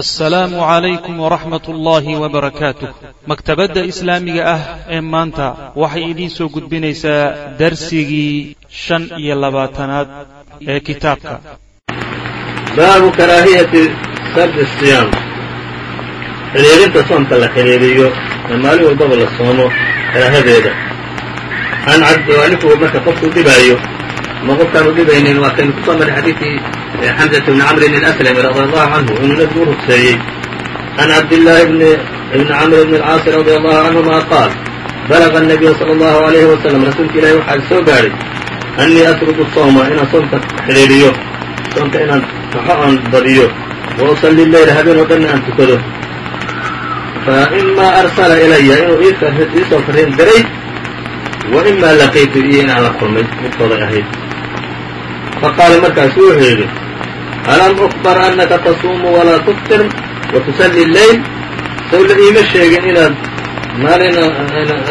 assalaamu calaykum waraxmat ullaahi wabarakaatuh maktabadda islaamiga ah ee maanta waxay idiin soo gudbinaysaa darsigii shan iyo labaatanaad ee kitaabka. Baabu karaahiyati sardi siyaam xidhiidhinta soomka la xidhiidhiyo ee maalin walbaba la soomo karaahadeeda. An cabdiwaaliku marka qofkuu dhibaayo ma qofkaanu dhibaynin waa kaynu kusoo maray xadiidkii xamزة بn cmrin الأslmi radي allahu canhu inuu nebigu u rugseeyey can cabdillaahi bni camr bn اlcaasi radي allahu canهuma qaal balغa الnabiya salى اllahu عalayhi wasalam rasuulka ilahi waxaa soo gaadhay annii asrudu sooma inaan soomka xidhiidhiyo soomka inaan kaxo aan badiyo wa usalli leyla habeen oo dhanna aan tukado faإma arsala ilaya inuu iisoo fariin diray wa ima laqiitu iyo inaan la kulmay midkooday ahayd faqaala markaasu wuxuu yidhi alam ukbar annaka tasuumu walaa tuftir wa tusalli leyl iima sheegin inaad maalina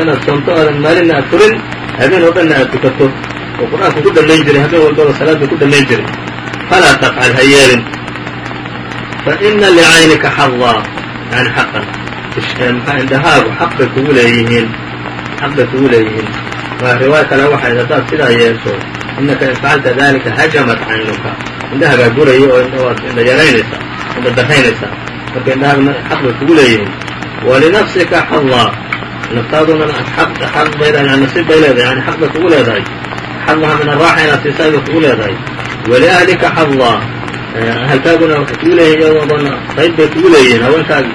inaad soomto aadan maalinna aad furin habeen oo dhanna aad tukato oo qur'aanku ku dhammayn jiray habeen walbaba salaadda ku dhammayn jiray falaa tafcal ha yeelin fa ina licaynika xadaa yani xaqan maxaa indhahaagu xaq bay kugu leeyihiin xaq bay kugu leeyihiin waa riwaaya kale waxay haddaad sidaa yeesho inaka in facalta dalika hajamat caynuka indhahagaa guraya oo indha yaraynaysaa indha daraynaysaa marka indhahaagna xaq bay kugu leeyihiin walinafsika xadaa naftaaduna xaq bay nasiib bay leedahay yani xaq bay kugu leedahay xadaha min araaxa inaad siisaa bay kugu leedahay waliahlika xadaa ahalkaaguna waxay kugu leeyihiin iyadoodana qayb bay kugu leeyihiin haweenkaagi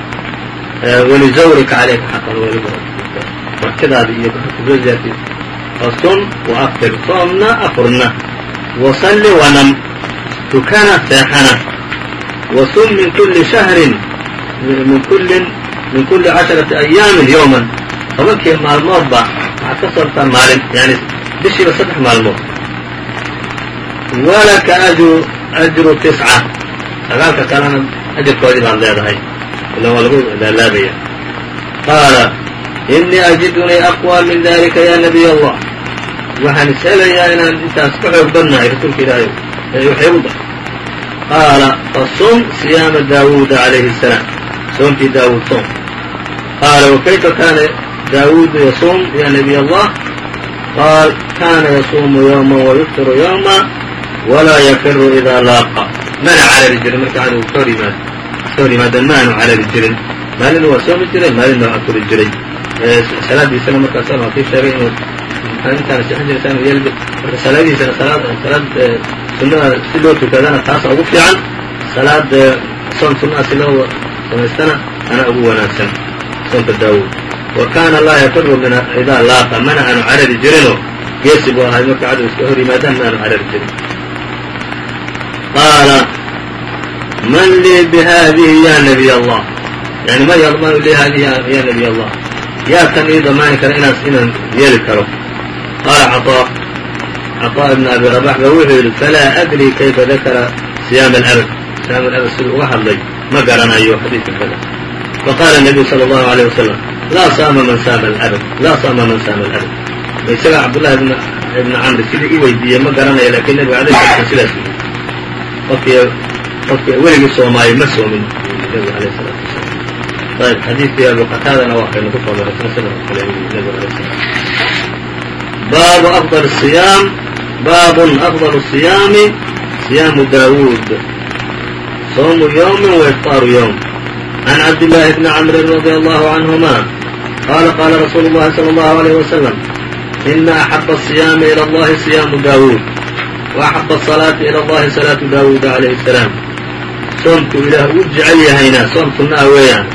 walizawrika calayka xaqan weliba martidaadi iyo kuzoziyaati fasun waaftir soomna afurna wasalli wanam tukana seexana wasum min kulli shahrin min kulli casharati ayaamin yowman tobankii maalmoodba waxaad ka soomtaa maalin yani bishiiba saddex maalmood. Walaka ajru tisca. Sagaalka kalena ajarkoodii baad leedahay. Ila waa lagu laalaabaya. Qaala inii ajidunii aqwى min dalika ya nabiy allah waxaan is helayaa inaan intaas ka xoog badnahay rasuulka ilaahay waxyagu dar qaala fasum siyaama daawuuda calayhi الsalaam soomkii daawuud soom. Qaala wakayfa kaana daawuudu yasuum ya nabiy allah? Qaal kana yasuumu yowma wayuftiru yowma walaa yafiru idaa laaqa. Mana carari jirin marka cadow ka hor yimaado iska hor yimaadaan ma aanu carari jirin. Maalina waa soomi jiray maalina waa afuri jiray. Salaadiisana markaas waa kii sheegay inuu intaana seexan jiray saan yeeli marka salaadiisana salaad salaad sunnada si loo tukadana taasa ugu fiican salaad soom sunnaha si loo samaystana ana ugu wanaagsan soomka daawuud wa kaana laa yafiru min idaa laaqa mana aanu carari jirinoo geesi buu ahay marka cadow iska hor yimaadaan ma aanu carari jirin qaala man lii bihadihi ya nabiy allah. Yani man yadmanu lii hadihi ya nabiy allah. Yaa kan ii damaani kara inaas inaan yeeli karo qaala caطaa caطaa ibn abi rabax ba wuxuu yidhi falaa adri kayfa dakara siyaama alabad siyaam alabad siduu uga hadlay ma garanayo xadiidka kada faqaala الnabiyu salى اllahu عalيه wasalam laa saama man saama alabad laa saama man saama alabad isaga cabdullahi ibna camri sidii i weydiiyey ma garanayo lakin nebiga alayh sala slam sidaas yidhi qofkii qofkii weligii soomaayo ma soomin nebiga alayh الsalatu wasalaam ayb xadiidkii abu qataadana waa kaynu ku soo maray sida kale nebiga alay slam baabu afضل الصiyaam baabun afضل الصiyaami صiyaamu daawuud soomu yowmi waifطaaru yowm can cabdillaahi bni camrin radi allahu canهuma qaala qaala rasuulu اllahi salى اllahu عalيyh wasalam ina axaba الصiyaami ilى اllahi صiyaamu daawuud وaxaba الصalaati ilى اllahi salaatu daawuuda عalayh الsalaam soomku ilaah uu jecel yahayna soom sunna ah weeyaan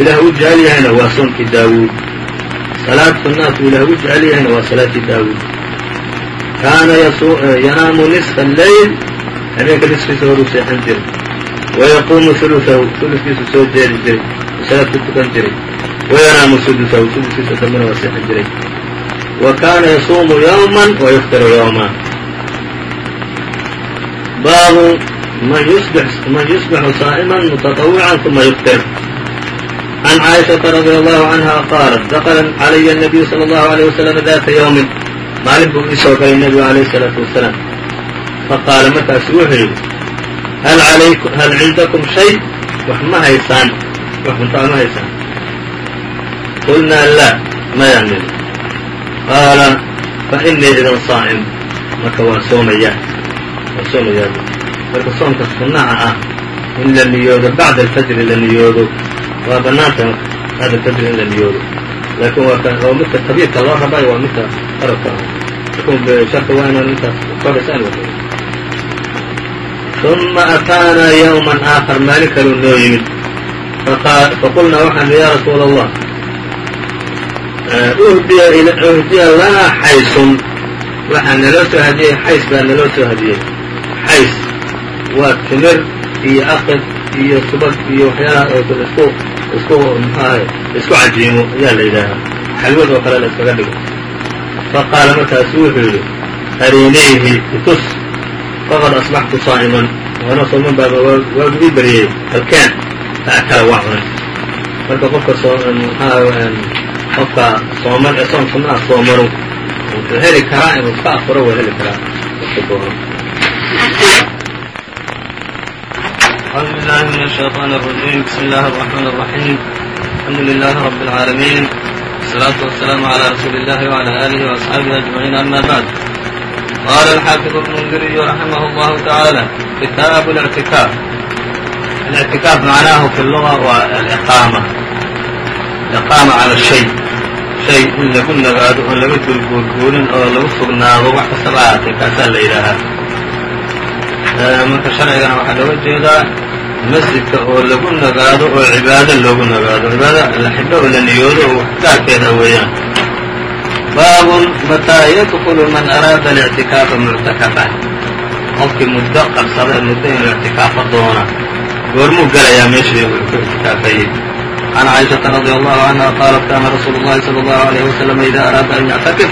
ilaah u jecel yahayna waa soomkii daawuud salaad sunnaadku ilaah u jecel yahayna waa salaatii daawuud kaana yanaamu nisfa alleyl habeenka nisfiisa horuu seexan jiray wayaquumu ulusahu uluskiisu soo jeedi jiray salaad tukan jiray wayanaamu sudusahu suduskiisa dambena waa seexan jiray wa kaana yasuumu yowman wayuftiru yowma baabu man yusbixu saa'iman mutaطawican uma yuftir عن cائشhaةa رضي الله عنها qاaلت dkla عlي النبي صلى الله عليه وسلم ذات yوم maalin buu ii soo galay nebigu عaليه الصلاaةu وaسلام faqاala markaasu wuxuu yidhi hal cindaكم شhay wax ma haysaan wax cuntaa ma haysaan qulnaa laa mayaan nidhi qaala fa inii idan saa'im marka waan soomayaa waan soomayaa marka soomka sunnaha ah in la niyoodo bacda alfajri la niyoodo waa bannaanta bacda alfajri in la niyoodo laakiin waa oo midka tabiirka loo rabayo waa midka qarabka sharka waa inaan intaas koraysaan uma ataanaa yawman aakhar maalin kaluu noo yimid. Faqulnaa waxaan ya rasuula allah uhdiya lanaa xaysun. Waxaa naloo soo hadiyey xays baa naloo soo hadiyey. Xays waa timir iyo aqid iyo subag iyo waxyaalaha isku isku mxuahay isku cajiimo ayaa la yidhaahaa. Xalwad oo kale la iskaga dhigo. Faqaala markaasu wuxuu yidhi arinayhi itus faqad asbaxtu saa'iman. Waana sooman baaba waagu ii beriyey halkeen faakala waa cunay marka qofka qofka sooman ee soom sunnaha soomanu wuxuu heli karaa inuu iska afuro waa heli karaa أعوذ بالله من الشيطان الرجيم بسم الله الرحمن الرحيم الحمد لله رب العالمين والصلاة والسلام على رسول الله وعلى آله وأصحابه أجمعين أما بعد قال الحافظ ابن المنذري رحمه الله تعالى كتاب الاعتكاف الاعتكاف معناه في اللغة هو الإقامة الإقامة على الشيء shay in lagu nagaado oon laga dulguurguurin oo lagu sugnaado wax kastaba ahaatee kaasaa la yidhaahaa marka sharcigana waxaa looga jeedaa masjidka oo lagu nagaado oo cibaado loogu nagaado cibaado la xidho oo la niyoodo oo gaarkeeda weeyaan baabun mataa yadkulu man araada alictikaafa muctakafa qofkii muddo qabsada muddo inuu ictikaafo doona goormuu gelayaa meeshii uu ku ictikaafayey عن عائشة رضي الله عنها قالت كان رsuل اللhi صلى الله عليه وسلم إذا أراada أن يعتكف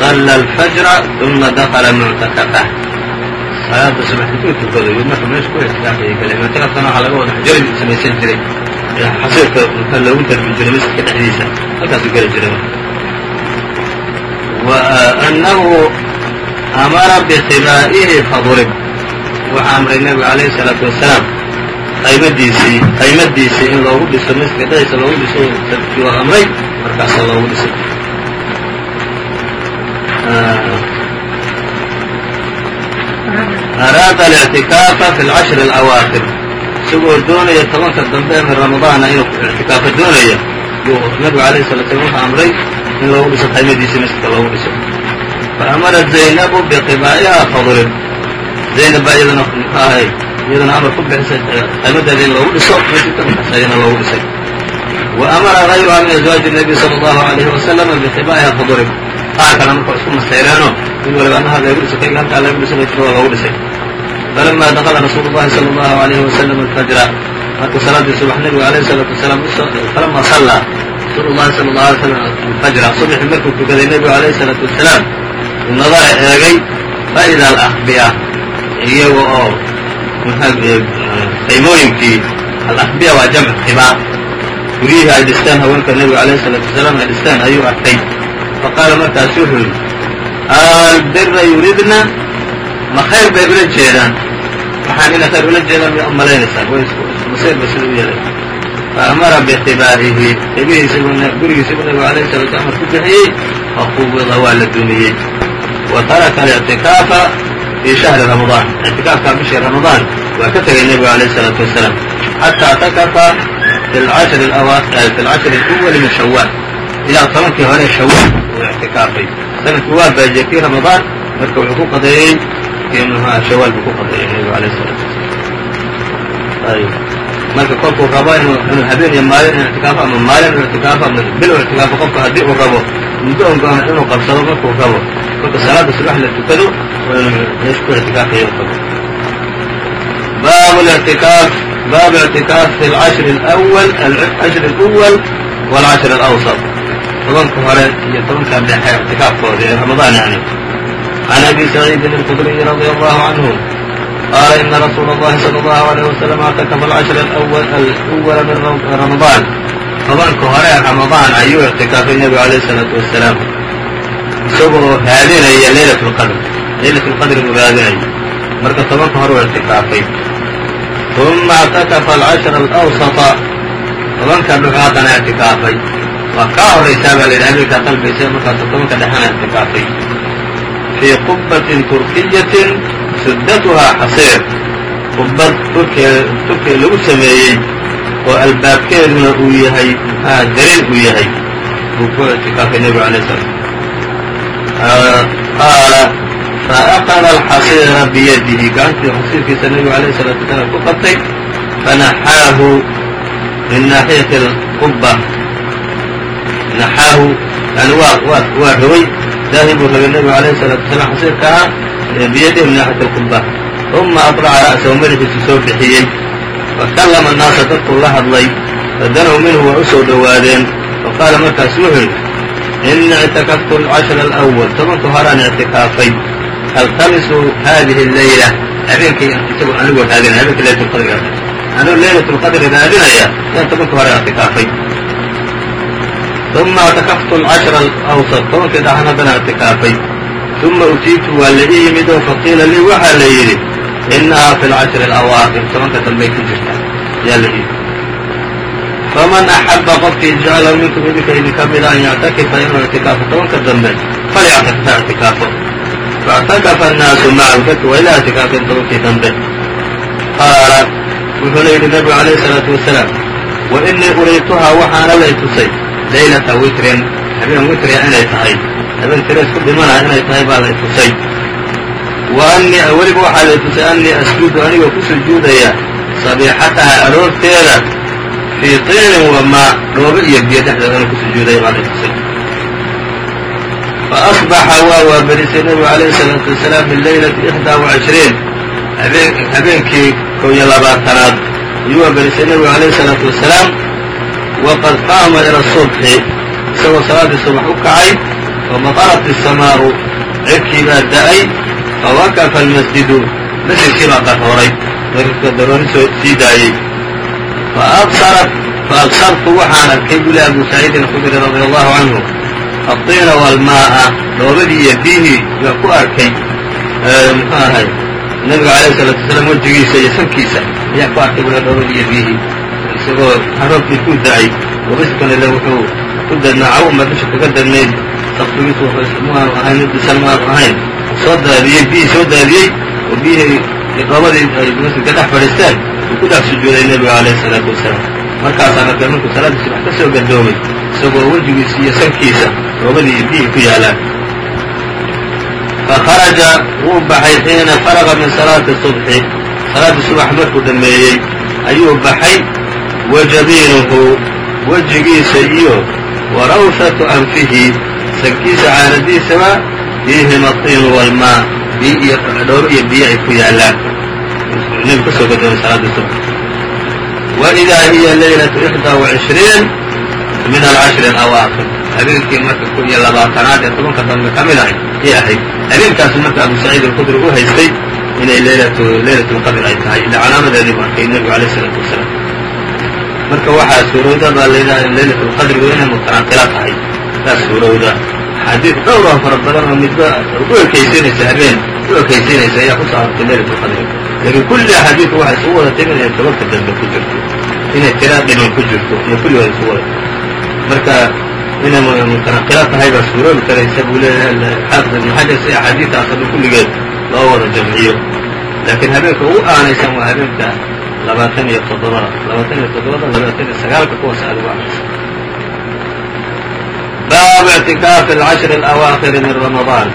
صلى الفجر ثuma دخل معتكفه salaada samaysankii tukadayo marka meesha ku ixtisaabaya kale matrasana waxaa laga wada xajooyin samaysan jiray. Xasiirka inta loogu tarmin jiray masjidka dhexdiisa halkaasuu geli jiray. Wa annahu amara bikibaa'ihi fadurib waxaa amray nebigu calayhi salaatu wasalaam qaymadiisii qaymadiisii in loogu dhiso masjidka dhexdiisa loogu dhiso amray markaasaa loogu dhisay araada الاctikaafa fi اlcashri اlأwaakir isagoo doonaya tobanka dambe min ramadaana inuu ictikaafo doonaya yuu nabigu alayه الsala slam wuxuu amray in loogu dhiso qaymadiisii masjidka loogu dhiso faamarat zaynabu biqibaa'iha fadrib zaynab baa iyadana muxuu ahay iyadana amar ku bixisay qaymadeeda in loogu dhiso masjidka markaas ayana loogu dhisay wa amara غayruha min azwaaji الnabiy salى الlahu عalayhi wasalam biqibaa'iha fadrib qaar kale marka isku masayreeno mid waliba anaha lagu dhisay kayga halkaa lagu dhisay baytida waa loogu dhisay falama dakala rasuulu الlahi salى الlahu عalayhi wasalam alfajra markuu salaadii subax nebigu alayh الsalaatu wasalaam falama sallaa rasuulu الlahi salى الlahu alay slam alfajra subaxii markuu tukaday nebigu alayh الsalaatu wasalaam nadara eegay faida alakbiya iyaga oo qaymooyinkii alakbiya waa jamc qibaa guryihii ay dhisteen haweenka nebiga alayh الsalaatu wasalaam ay dhisteen ayuu arkay faqaala markaasu wuxuu yidhi albira yuridna ma khayr bay ula jeedaan. Waxaan inay khayr ula jeedaan ma malaynaysaan masayba sida u yeelay faamara biqibaa'ihi ebihiisa gurigiisa buu nabigu alayh salatu amar ku bixiyey faquwida waa la dumiyey wa taraka alictikaafa fii shahri ramadaan ictikaafka bishii ramadaan waa ka tegay nebigu alayh salaatu wasalaam xataa atakafa fi alcashri اlأwali min shawaal ilaa tobankii hore shawaal uu ictikaafay sanadku waa baajiyey fii ramadaan marka wuxuu ku qadeeyey shawaal buu ku qadeeyey nebigu alayh الsalaatu wasalaam marka kolkuu rabo inuu habeen iyo maalin ictikaafo ama maalin uu ictikaafo ama bil uu ictikaafo qofka haddii uu rabo muddo on go'an inuu qabsado markuu rabo kolka salaada subax la tukado waa inuu meesha ku ictikaafayo tago baabu الاعتikaaf baabu اعtikaaf fi اlcashri اlأwal alcashri الأwal wاlcashri الأwsط tobanka hore iyo tobanka dhexe ictikaafkooda ee ramadaan yani can abi saciidin الkudriyi radي allahu canhu qaala ina rasuula اllahi salى اllahu عalيه wasalam اctakafa alcashra الأwala min ramadaan tobanka hore ee ramadaan ayuu ictikaafay nebigu alayh الsalaatu wasalaam isagoo raadinaya laylat اlqadr laylat اlqadri buu raadinaya marka tobanka hore uu ictikaafay ثuma اctakafa alcashra alأwsaطa tobanka dhuxu haddana ictikaafay waa kaa horaysaa baa la yidhi habeenkaa qalbaysa markaasuu tobanka dhexana ictikaafay fii qubbatin turkiyatin siddatuhaa xasiir qubbad turkiya lagu sameeyey oo albaabkeeduna uu yahay darin uu yahay buu ku itikaafay nebigu alayh salaam qaala faaqada alxasiira biyadihi gacantii xasiirkiisa nebigu alayh salaatu wasalaam ku qabtay fanaxaahu min naaxiyati qubba naxaahu yani waa waa waa rogay daahir buu rabay nebigu alayhi salaatu wasalaam xasiirka ah biyadihi minaaxat alqubba uma aqraca ra'sahu madaxiisuu soo bixiyey fa kallama annaasa dadkuu la hadlay fadanow minhu waa u soo dhowaadeen fa qaala markaas wuxuu yidhi innii ictakaftu alcashra alawal tobanka horaan ictikaafay altamisu haadihi leyla habeenkii isagoo anigoo raadinaya habeenkii laylatulqadriga anuu laylatulqadri raadinaya yaan tobanka horaan ictikaafay uma اctakaftu alcashra alawsط tobankii dhaxan haddana ictikaafay uma utiitu waa la ii yimid oo faqiila lii waxaa la yidhi inahaa fi lcashri alawaaqir tobanka dambay ku jirtaa yaa la yidhi faman axaba qofkii jeclahu minkum idinka idinka mida an yactakifa inuu ictikaafo tobanka dambe falyactakifa ictikaafo faاctakafa annaasu macahu dadku waa ila ictikaafeen tobankii dambe qaala wuxuuna yidhi nabigu alayh الsalaatu wasalaam wa inii uriituhaa waxaana lay tusay laylata witrin habeen witriga inay tahay. Habeen tira isku dhimanaha inay tahay baa lay tusay. Wa annii weliba waxaa lay tusay annii asjudu anigoo ku sujuudaya sabiixataha aroorteeda fii tiinin wamaa dhoobo iyo biyo dhexdeedana ku sujuudaya baa lay tusay. Waa waabarisay nebigu calayhi salaatu wasalaam bileylati ixdaa wacishriin habeenkii kow labaatanaad ayuu waabarisay nebigu calayhi salaatu wasalaam waqad qaama ila subxi isagoo salaaddii subax u kacay wamaطarat isamaaru cirkii baa da'ay fawakafa almasjidu masjidkii baa darooray daroori soo sii daayey faabsartu waxaan arkay buli abu saciidin alkhudri radia allahu canhu alطiina waalmaa'a dhoobadii iyo biyihii baa ku arkay muxuu ahay nabiga alayh salaatu wasalaam wejigiisa iyo sankiisa ayaa ku arkay bula dhoobadii iyo biyihii isagoo haroobkii ku da'ay wabiskanile wuxuu ku dadnaa cawma dusha kaga dadnayd safrigiisu maanu ahayn maanu ahayn. Soo daadiyey biyihii soo daadiyey oo biyihii dhoobadii ay masjidka dhex fadhiisteen uu ku dhex sujuuday nebiga alayh الsalaatu wasalaam. Markaasaa marka markuu salaaddii subax ka soo gadoomay isagoo wejigiisa iyo sankiisa dhoobadii iyo biyihii ku yaalaan fakharaja wuu baxay xiina faraga min salaati subxi salaaddii subax markuu dhammeeyey ayuu baxay wa jabiinuhu wejigiisa iyo wa rawhatu anfihi sagkiisa caanadiisaba fiihima tiinu walmaa dhowr iyo biyo ay ku yaallaan nebigu hiya laylatu ixdaa wacishriin min alcashri alawaakhir habeenkii marka kun iyo labaatanaad ee tobanka dambe ka mid ahay ay ahayd habeenkaas marka abu saciid alqudri u haystay inay leylatu leylatulqadr ay tahay ila calaamadeedii bu arkay nebigu alayh isalaatu wasalaam marka waxaa suurowda baa layidhaha in laylat اlqadrigu inay mutanaaqila tahay. Saas suurowda. Xadiid dhowr oo fara badan oo midba u ekaysiinaysa habeen u ekaysiinaysa ayaa ku soo arortay laylat اlqadri laakiin kulli axaadiidu waxay isugu wada timi inay tobanka dambe ku jirto inay tiraa dhiman ku jirto iyo kulligood isugu wada marka inay mutanaqila tahay baa suuroobi karaysa buu leeyahay xaafid ibnu xajar haduu kulligeed loo wada jamciyo. Laakiin habeenka ugu aanaysan waa habeenka labaatan iyo toddobada labaatan iyo toddobada labaatan iyo sagaalka kuwaas aad ugu aanaysan baabu اctikaafi alcashri اlأwaakiri min ramadaan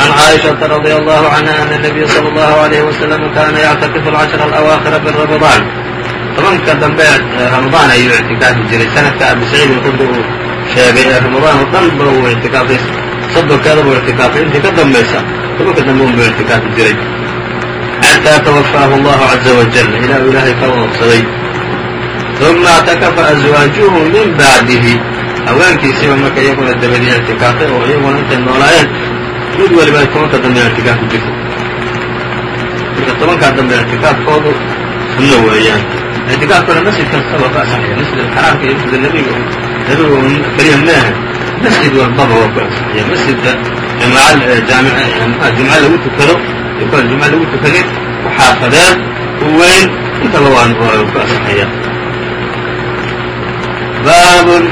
عن cائشhaةa رضي الله عنها أن النبي صلى الله عليه وسلم kاna ycتkف الcشhر الأواkخر من رمضان tobanka dambe رaمضان ayuu اعtikaafi jiray sanadka abu سعيid الkudri uu sheegay ee رaمضaan oo dhan ba uu اعtikaafay sodonkeeda buu اعtikaafay intii ka dambaysa tobanka dambe un buu اعtikaafi jiray xatىa توفaahu الlahu عaزa وaجل ilaa uu ilaahay ka oobsaday ثuma اعتكفa أزواaجuhu min baعdihi haweenkiisiiba marka iyaguna dabadii اعtikaafay oo iyaguna intay noolaayeen mid waliba ay tobanka dambe اعtikaaf ku jirto marka tobankaa dambe اعtikaafkoodu sunno weeyaan اعtikaafkuna masjid kastaba ka asaxaya masjid alxaraamka iyo masjid nebiga nebiga keliya meahe masjid walbaba waa ku asaxaya masjidka jamaaca jaamica jumca lagu tukado iyo kuwa jumca lagu tukanin ku xaafadeen ku weyn intaba waan ku asaxaya baabun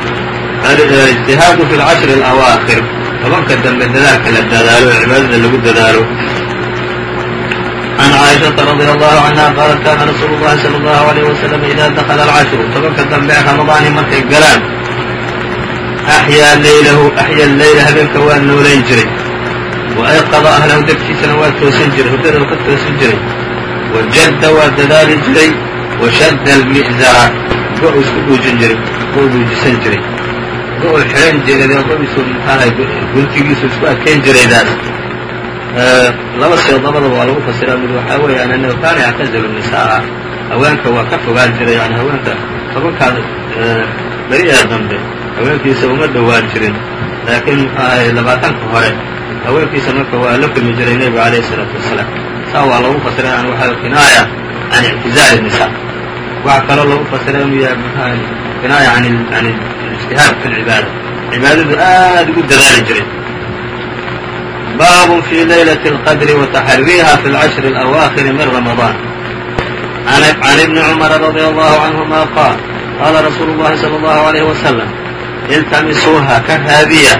اجtihaadu fi اlcashri اlawaakhir tobanka dambe dadaalka la dadaalo ee cibaadada lagu dadaalo عن cائشhaةa رضي الله عنها qالت kاna رasuul الlahi صلى الله عليه وسلم إida dkla الcashru tobanka dambe ee ramadaani markay galaan أxyaa laylahu أxya leyla habeenka waa noolayn jiray وayqada ahlahu dabkiisana waa toosin jiray hurdada ka toosin jiray wajadda waa dadaali jiray washadda almi'zara go-u isku dhuujin jiray go-u dhuujisan jiray go-u jiray go-isu maxaahay guntigiisu isku adkayn jiraydaas laba seed labadaba waa lagu fasiraa mid waxaa weeyaan annahu kaana yactazilu nisaaa haweenka waa ka fogaan jiray yani haweenka tobankaa beri ee dambe haweenkiisa uma dhowaan jirin laakiin labaatanka hore haweenkiisa marka waa la kulmi jiray nebigu alayh الsalaatu wasalaam saa waa lagu fasiray yani waxaa kinaaya can ictizaali الnisa waxaa kaloo lagu fasiray inuu yahay mxuahay kinaaya an اlijtihaad fi اlcibaada cibaadadu aad ugu dadaali jiray bab fi laylaة الqadr وتxriha fi اlcashri الأwaakhir min ramaضan can ibni cmra radي allahu canهuma qaal qaala rasuulu الlahi salى الlahu عalيh waslم iltamisuuha ka raadiya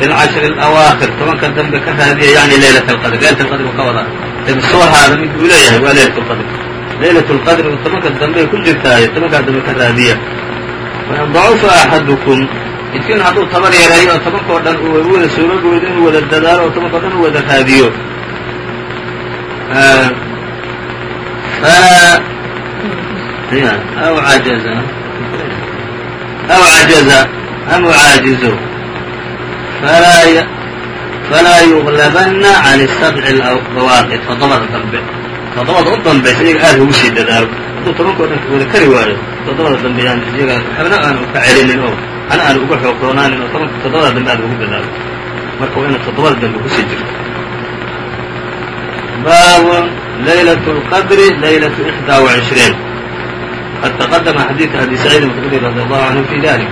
bilcashri alawaakhir tobanka dambe ka raadiya yani leylat alqadr leylat alqadrigu ka wadaa ebi soo haada mid uu leeyahay waa leylat lqadr leylat lqadrigu tobanka dambe ku jirtaayo tobankaa dambe ka raadiya dacuufa axadukum midkiin hadduu tabar yareeyo oo tobankao dhan uu wada suuragooda inuu wada dadaalo oo tobankao dhan uu wada raadiyo aw ajaza aw cajaza am caajizo falaa yuglabana can sabci bawaaqi toddobada dambe toddobada u dambaysa iyaga aad ugu sii dadaalo hadduu tobankao dhan wada kari waayo toddobada dambe yani iyaga xabna aanu ka celinin oo ana aan uga xoog roonaanin oo tobanka toddobada dambe aad ugu dadaalo marka waa inaad toddobada dambe kusii jirto baabun laylaة اlqadri laylaة إxdaa وعishriin qad taqadama xadiiث abi saciid الqudri radi allahu canhu fi dalik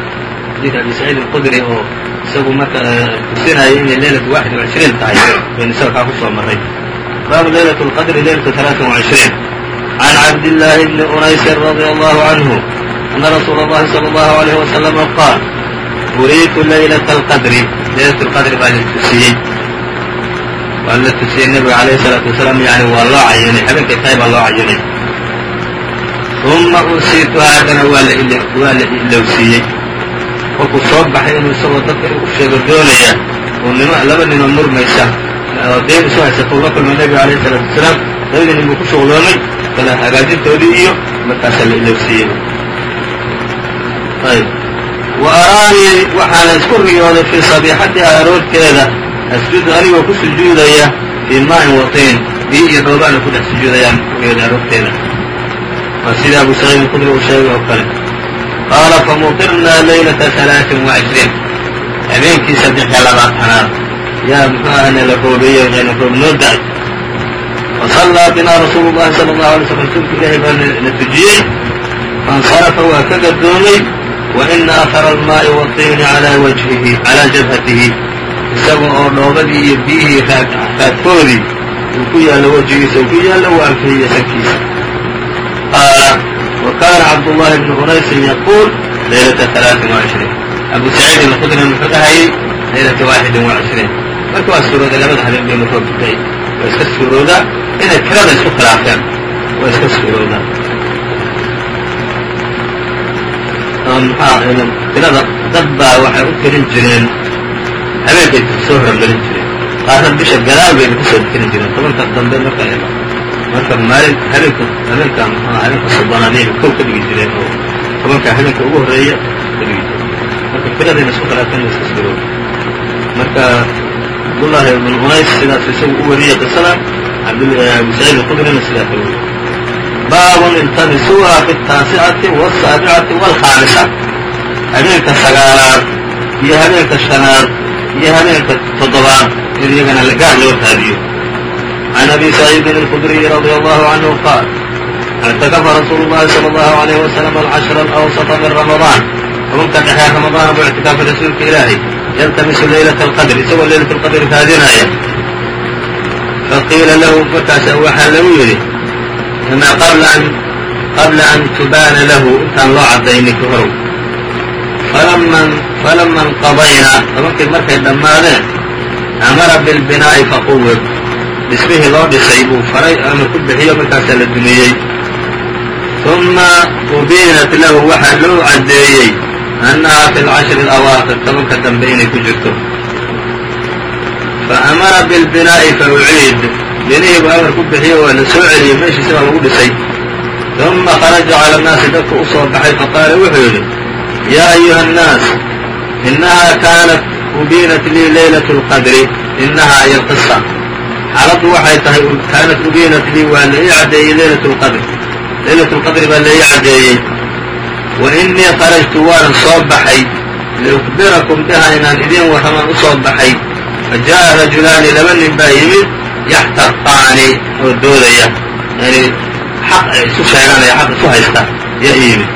xadiiث abi saciid الqudri oo isagu marka tusinaya inay laylaة waaxid وعishriin tahay baynu isaga kaa ku soo maray baabu laylaة اlqadri laylaة ثaلaaثa وعishriin can cabdillaahi bni unaysin radi allahu canhu ana rasuula اllahi salى اllahu عalيh waslama qaal uriitu laylaة اlqadri laylaة اlqadri baa la tusiyey waa la tusiyey nebiga alayh الsalaatu wasalaam yani waa loo cayinay habeenkay tahay baa loo cayinay uma unsiituha haddana waa la waa la ilowsiiyey kolkuu soo baxay inuu isagoo dadka u sheego doonaya uu nimo laba ninoo murmaysa. Oo deen isu haysata ula kulmay nebiga alayh الsalaatu wasalaam labadii nin buu ku shuqloomay kala hagaajintoodii iyo markaasaa la ilowsiiyey ayb wa araanii waxaana isku riyooday fii sabiixatiha aroorteeda asjudu anigoo ku sujuudaya fii maa'in watiin biyo iyo dhoobaana ku dhex sujuudayaan riyooday aroorteeda waa sida abu saciid alqudri uu sheegay oo kale qaala famtirnaa laylata alaain waishriin habeenkii saddexiyo labaatanaad yaa muxuahana la roobeeyey ayna roob noo da'ay fasallaa binaa rasuulu llahi sala allahu alay slam rasuulka ilaahay baa la dujiyey faاnsarafa waa ka gaddoomay wa ina ahara almaa'i watiini calaa wajhihi calaa jabhatihi isaga oo dhoobadii iyo biyihii raadkoodii uu ku yaallo wejigiisa uu ku yaallo waa arkayyo sankiisa qaala kaana cabdullahi bnu unaysin yaquul laylata alaain وacishriin abu saciidin alqudri muxuu dhahayey laylata waaxidin وacishriin marka waa suurooday labada habeen baynu roob day waa iska suuroodaa inay tirada isku khilaafeen waa iska suuroodaa tirada dad baa waxay u tirin jireen habeenkay soo hormarin jireen qaarna bisha gadaal bayna ku soo tirin jireen tobanka dambe marka marka maalin habeenka habeenkan habeenka subananiil kow ka dhigi jireen oo tobankaa habeenka ugu horreeya ka dhigi jireen marka filadayna isku khilaafeen iska siro marka cabdullaahi ibn unays sidaas isagu u wariyey qisada eh, abu saciid sidaa kala baabun iltabisuuhaa fi altaasicati waalsaabicati waalkhaamisa habeenka sagaalaad iyo habeenka shanaad iyo habeenka toddobaad in iyagana gaar loo raadiyo can abi saciidin الkudriyi radي allahu canhu qaal اctakafa rasuulu اllahi salى اllahu عalayh waslm alcashra alawsطa min ramadaan tobanka dhexee ramadaan buu ictikaafay rasuulka ilaahay yaltamisu laylaة اlqadr isagoo laylaة اlqadri raadinaya faqiila lahu markaasa waxaa lagu yidhi qabla an qabla an tubaana lahu intaan loo caddaynin ka horow falama inqadaynaa tobankii markay dhammaadeen amara bilbinaa'i faquwid dhismihii loo dhisay buu faray amar ku bixiyo markaasaa la dumiyey. Uma ubiinat lahu waxaa loo caddeeyey annaha fi lcashri alawaaqir tobanka dambe inay ku jirto. Faamara bilbinaa'i fauciid binihii buu amar ku bixiyo waa la soo celiyey meeshii sidaa lagu dhisay. Uma kharaja cala annaasi dadku u soo baxay faqaala wuxuu yidhi yaa ayuha annaas inahaa kaanat ubiinat lii laylat lqadri inahaa iyo qisa xaaladdu waxay tahay kaanat ubinat lii waa lai cadeeyey laylat lqadr laylat lqadri baa lai cadeeyey wa inii kharajtu waanan soo baxay liuqbirakum biha inaan idiin warramaan u baxay. Fa rajulaani laba nin baa yimid yaxtaqaani oo doodaya. Yani xaq isu sheeganaya xaq isu haysta yaa yimid.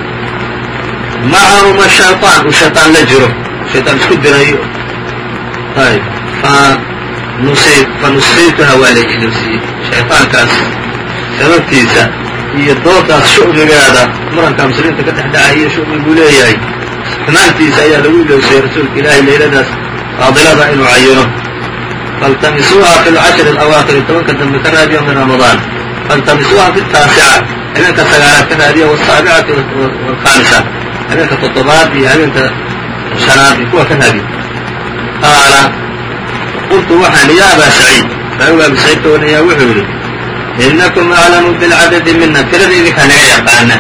Macahuma shayaan uu shayaan la jiro. Shayaan isku dirayo ayb fa nusiib fa nusiibtuha waa la ilowsiiyey shayطaankaas sababtiisa iyo doodaas shu'migeeda muranka muslimiinta ka dhex dhacaya shu'miguu leeyahay. Xumaantiisa ayaa lagu ilowsiyey rasuulka ilaahay layladaas faadilada inuu cayino faltamisuuha fi lcashri alawaakiri tobanka dambe ka raadiyo min ramadaan faltamisuuha fi taasica habeenka sagaalaad ka raadiya wasaabicati walkhamisa habeenka toddobaad iyo habeenka shanaad iyo kuwa ka raadiya qaala qultu waxaan ya abaa saciid. Raawiga abi saciid ka warinayaa wuxuu yidhi inakum aclamu bilcadadi mina tirada idinkaa naga yaqaana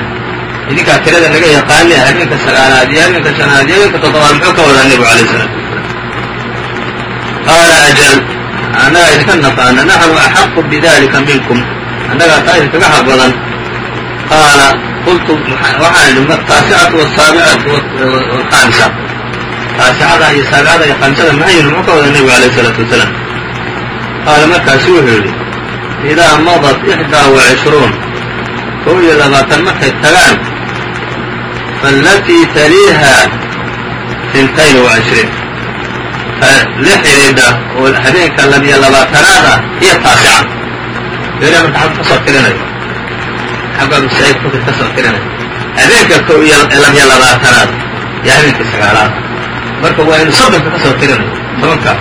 idinkaa tirada naga yaqaane habeenka sagaalaad iyo habeenka shanaad iyo habeenka toddobaad muxuu ka wadaa nebigu alayh wasalaam qaala ajal annagaa idinka naqaana naxnu axaqu bidalika minkum. Annagaa taa idinkaga xaq badan. Qaala qultu waxaan idhi taasicatu wasaabicatu walkhamisa taasicada iyo saabicada iyo khamsada maxayin muxuu ka wadaa nebigu alayh salaatu wasalaam qaala markaasu wuxuu yidhi idaa madat ixdaa wa cishruun kow iyo labaatan markay tagaan faalatii taliiha tintayn wa cishriin. La xidhiidha oo habeenka labiyo labaatanaad ah iyo taasica. Beela marka xagga ka soo tirinayo xagga abu saciid kufir ka soo tirinayo habeenka kow iyo labiyo labaatanaad iyo habeenka sagaalaad marka waa inu soddonka ka soo tirinayo tobanka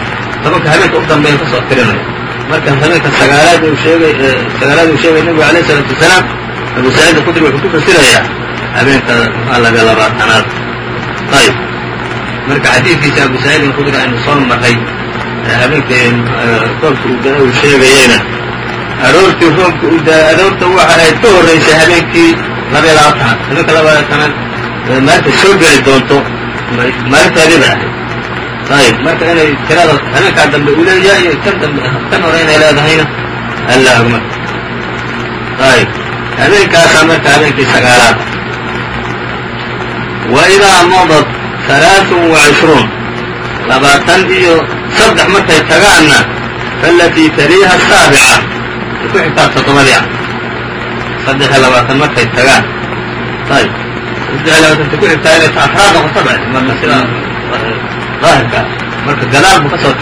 tobanka habeenka u dambeeya ka soo tirinayo. Marka habeenka sagaalaad uu sheegay sagaalaad uu sheegay nebigu alayh isalaatu wasalaam abu saciid alqudri wuxuu ku fasirayaa habeenka labiyo labaatanaad ayb marka xadiidkiisa abu saciid alqudri aynu soo marray habeenka roobka uu da uu sheegayeyna. Aroortii roobka uu da aroorta waxa ayd ka horraysay habeenkii labiyo labaatanaad habeenka labaatanaad maalinta soo geli doonto maalintaadiba ahayd ayb marka inay tirada habeenkaa dambe uu leeyahay iyo kan dambe kan hore inay leedahayna alla marka ayb habeenkaasaa marka habeenkii sagaalaad. Wa idaa madad wa cishruun labaatan iyo saddex markay tagaanna faalatii taliiha asaabica ku xigtaa toddobadii ah. Saddex labaatan markay tagaan. Ayb labaatanta ku xigtaa inay afraad noqoto ba marka sidaa daahirka marka gadaal buu ka soo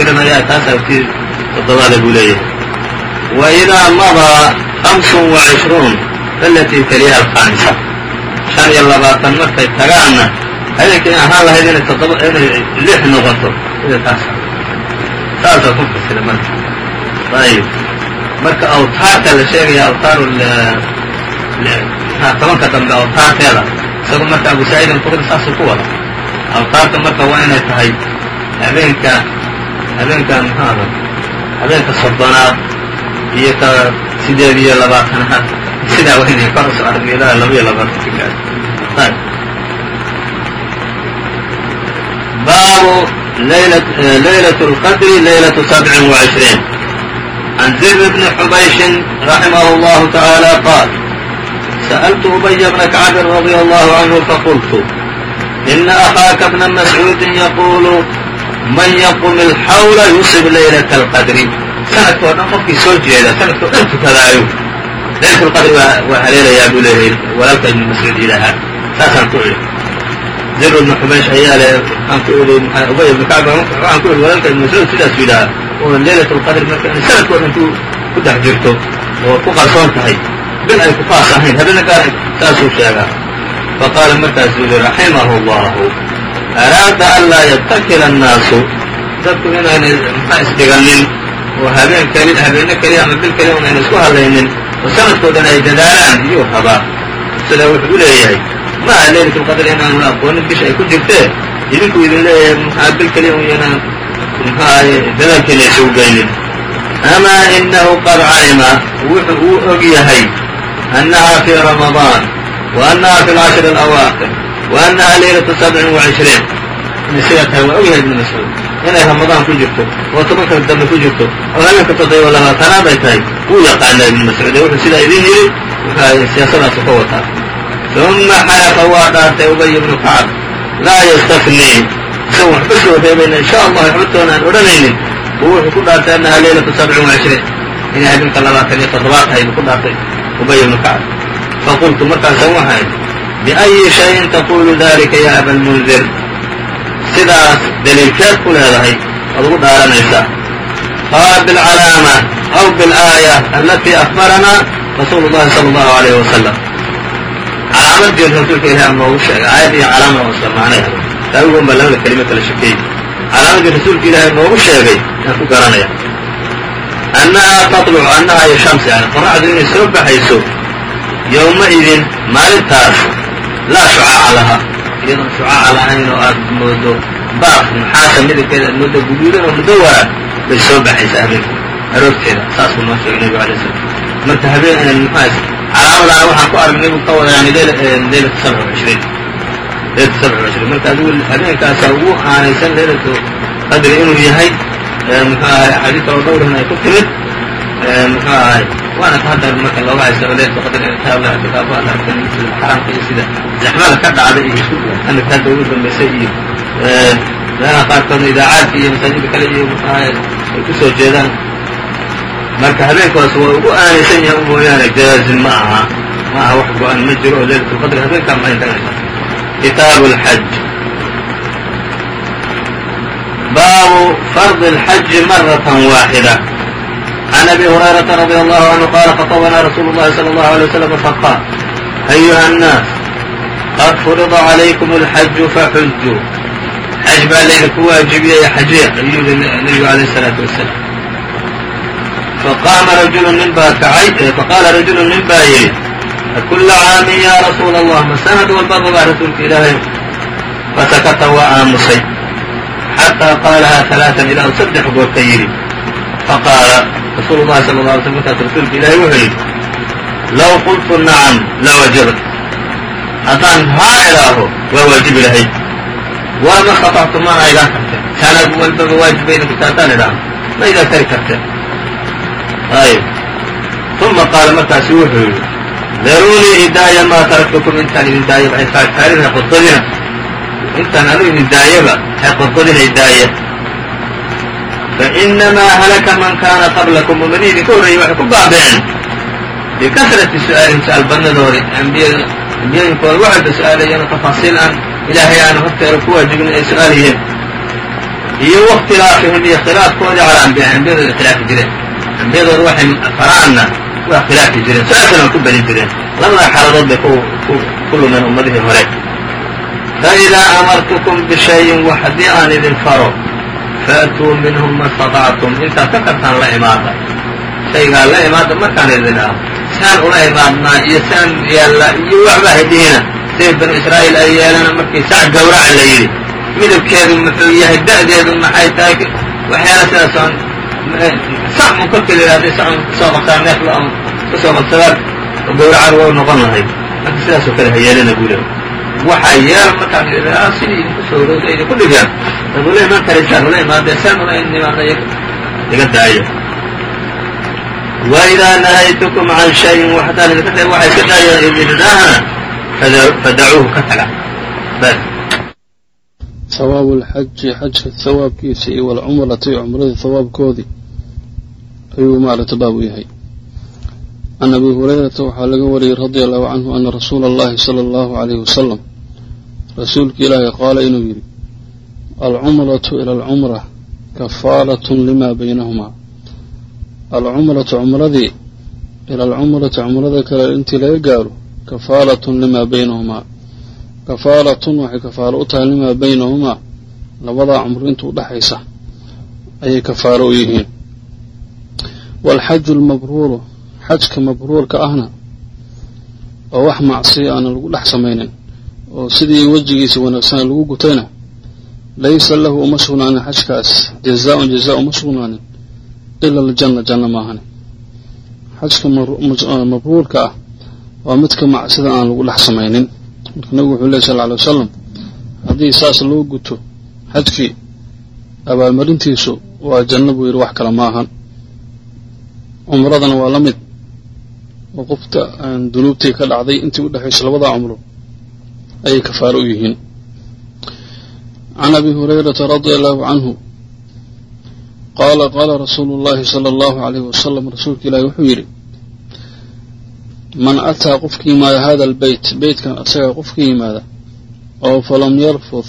markay tagaanna habeenkii ahaan lahayd inay toddoba inay lix noqoto marka awtaarka la sheegaya awtaaru tobanka dambe awtaarteeda isagu marka abu saciid alqudri saasuu ku wada awtaarta marka waa inay tahay habeenka habeenka muxuada habeenka soddonaad iyo ka sideed iyo labaatanaad sidaa waa inay kor uso arag ilaa laba iyo labaatanka gaar ayb baabu laylaة الqadri laylaة sabcin وعشhriin عan zir bni xubayshin raximah اllahu taعaalى qaal sأltu ubaya bna kacbin radي allahu canhu faqultu ina أخاaka bna mascuudi yaqulu man yaqum الxawla yusib laylaة الqadri sanadka o dhan qofkii soo jeeda sanadka o dhan tukadaayo laylaة اlqadri waa haleelayaa buu leeyahay walaalka ibn mascuud yidhaahaa saasaan ku idhi zir ibnu xubaysh ayaa le waxaan ku idhi ubay ibnu kacb waxaan ku idhi walaalka ibnu mascuud sidaasu yidhaha oo laylat lqadr marka inay sanadka o dhan ku dhex jirto oo ku qarsoon tahay bil ay ku faas ahayn habeenna gaar saasuu sheegaa. Faqaala markaasuu yihi raximahu allahu araada an laa yatakila annaasu? Dadku inaynay maxaa isdhiganin oo habeen keli habeenno keliya ama bil keliya unayna isku hadlaynin oo sanadkoodana ay dadaalaan iyuu rabaa sidaa wuxuu u leeyahay maaha leylatulqadr inaanu aqoonin bisha ay ku jirtee? Idinku idin leeyahay maxaa bil keliya un yanaan maxaaye dadaalkeena isugu geynin? Amaa inahu qad calima wuxu uu og yahay annaha fi alcashri alawaaqir wa annaha leylatu sabcin wa cishriin inay sidaa waa og yahay ibnu mascuud inay ramadaan ku jirto oo tobanka dambe ku jirto oo habeenka toddoba labaatanaad ay tahay wuu yaqaanaa ibnu mascuud ee wuxuu sidaa idin yidhi wuxuu siyaasadaasu ka wataa uma xalafa waa dhaartay ubay ibnu kacab laa yastafnii isagu waxba soo reebayna insha allah waxbatoona aan odhanaynin buu wuxuu ku dhaartay annaha leylatu sabcin wa cishriin inay habeenka labaatan iyo toddobaad tahay buu ku dhaartay ubay ibnu kacab faqultu markaasaan waxaan biأyi shayin taqulu dalika ya aba lmundir sidaas daliilkeed ku leedahay. Waad ugu dhaaranaysaa qaala bilcalaama aw biاlaaya alatii akbaranaa rasuulu llahi sala allahu alayh wasalam calaamadii rasuulka ilahi noogu sheegay aayad iyo calaama oo isla macnay taawigon baa labada kelimo kala shakeeyey calaamadii rasuulka ilaahay noogu sheegay aan ku garanaya annahaa taطlucu annaha iyo shamsi yani qoraxdu inay soo baxayso yowma-idin maalintaas laa shucaaca laha iyadoon shucaaca lahayn oo aad moodo baaf naxaasa midabkeeda aad moodo guduudan oo mudawara bay soo baxaysaa habeenka aroorteeda saas buu noo sheegay nebigu alay slam marka habeen mxaas calaamadaana waxaan ku aragnay buu ka wada yani leylatu sabc ishriin leylatu sabc ishriin marka adigu habeenkaasaa ugu aanaysan leylatu qadri inuu yahay muxuu ahay axaadiis kaloo dhowrahna ay ku timid ahay waana ka hadda marka looga haysta leylatu qadri intaala ictikaafo alla xaraamka iyo sida zaxmada ka dhacda iyo hadda ugu dambaysay iyo meelaha qaarkoodna idaacaadka iyo masaajida kale iyo ahay ay ku jeedaan marka habeenkaas waa ugu aanaysan yahay mooyaane jaazin ma aha ma aha wax go-an ma jiro oo lqadri habeenkaa ma intaanaysa kitaabu اlxaj baabu fardi اlxaji marata waaxida can abi hurayrata radi allahu canhu qaala khaطabanaa rasuulu اllahi salى اllahu alيه waslam faqaal ayuha الnaas qad furida calaykum اlxaju faxujuu xaj baa laydinku waajibiyey xajiya ayuu yihi nebigu alayh الsalaatu wasalaam faqaama rajulu nin baa kacay faqaala rajulu nin baa yidhi akulla caamin ya rasuula allah ma sanad walbaba baa rasuulka ilaahay fasakata waa aamusay xataa qaalahaa alaaan ilaa saddex goor ka yidhi faqaala rasuulu llahi sala la alay sl markaas rasuulka ilaahay wuxuu yidhi low qultu nacam la wajabat haddaan haa idhaaho waa waajibi lahayd waama statactu mana idaan karteen sanad walbaba waajibayna kuta haddaan idhaaho ma idaan kari karteen ayb uma qaala markaasu wuxuu yidhi daruunii idaaya maa taraktukum intaan idin daayaba hay kaarkaarina qodqodina intaan idin daayaba hay qodqodina idaaya fainamaa halaka man kaana qablakum ummadii idinka horreeyey waxay ku baabeen bikasrati su'aalihim su'aal badnadoodi ambiyada ambiyooyinkooda waxayba su'aalayeen oo tafaasiil aan ilaahay aanu horteeda ku waajibin ay su'aaliyeen iyo wakhtilaafihim iyo khilaafkoodii calaa ambiya ambiyadooda khilaafi jireen. Ambiyadooda waxay faraanna waa khilaafi jireen. Su'aalkana waa ku badin jireen. Labada xaaladood bay ku lumeen ummadihii hore faidaa amartukum bishayin wax haddii aan idin faro faatuu minhu ma statactum intaad ka kartaan la imaada shaygaa la imaada markaan idin dhaho saan ula imaadnaa iyo saan yaallaa iyo waxba haydihina siday banu israa'iil ay yeelana markii sac gawraca la yidhi midabkeedu muxuu yahay da'deedu maxay tahay waxyaala sidaas oon sac un kolkii la yidhahday sac un ka soo qabsaa neef la ka soo qabsadaan oo gawracaan waa noqon lahayd marka sidaasoo kale ha yeelana buu waxaa yeela markaan idin sidii idinku soo rooda idinku dhigaan ad ula imaan karaysaan ula iga daaya waidaa nahaytukum can shayin waxdaan idinka reeb waxa iska daaya idinidhaahana fadacuuhu ka taga. Hawaabu lxaji xajka hawaabkiisa iyo walcumrati cumradii hawaabkoodii ayuu maaragta baab u yahay. Can abi hurayrata waxaa laga wariyey radia allahu canhu ana rasuula allahi sala allahu alayhi wasalam rasuulka ilaahay qaala inuu yidhi alcumratu ila alcumra kafaaratun lima baynahumaa alcumratu cumradii ila alcumrati cumrada kale intii laga gaaro kafaaratun limaa baynahumaa kafaaratun waxay kafaaro u tahay limaa baynahumaa labadaa cumro inta u dhexaysa ayay kafaaro u yihiin. Waalxaju almabruuru xajka mabruurka ahna oo wax macsiya aana lagu dhex samaynin oo sidii wejigiisa wanaagsan lagu gutayna laysa lahu uma sugnaanin xajkaas. Jazaa-un jazaa uma sugnaanin ila aljanna janna maahani xajka mabruurka ah waa midka macsida aan lagu dhex samaynin. Marka nabigu wuxuu lehy sal alay wasalam haddii saas loo guto xajkii abaalmarintiisu waa janno buu yidhi wax kale ma ahan. Cumradana waa la mid. Oo qofta dunuubtii ka dhacday intii u dhexaysa labadaa cumro ayay kafaaro u yihiin. Can abi hurayrata radia allahu canhu qaala qaala rasuulu llahi sala allahu alayhi wasalam rasuulka ilaahi wuxuu yidhi man ataa qofka yimaada hada albeyt beytkan asagaa qofka yimaada oo falam yarfud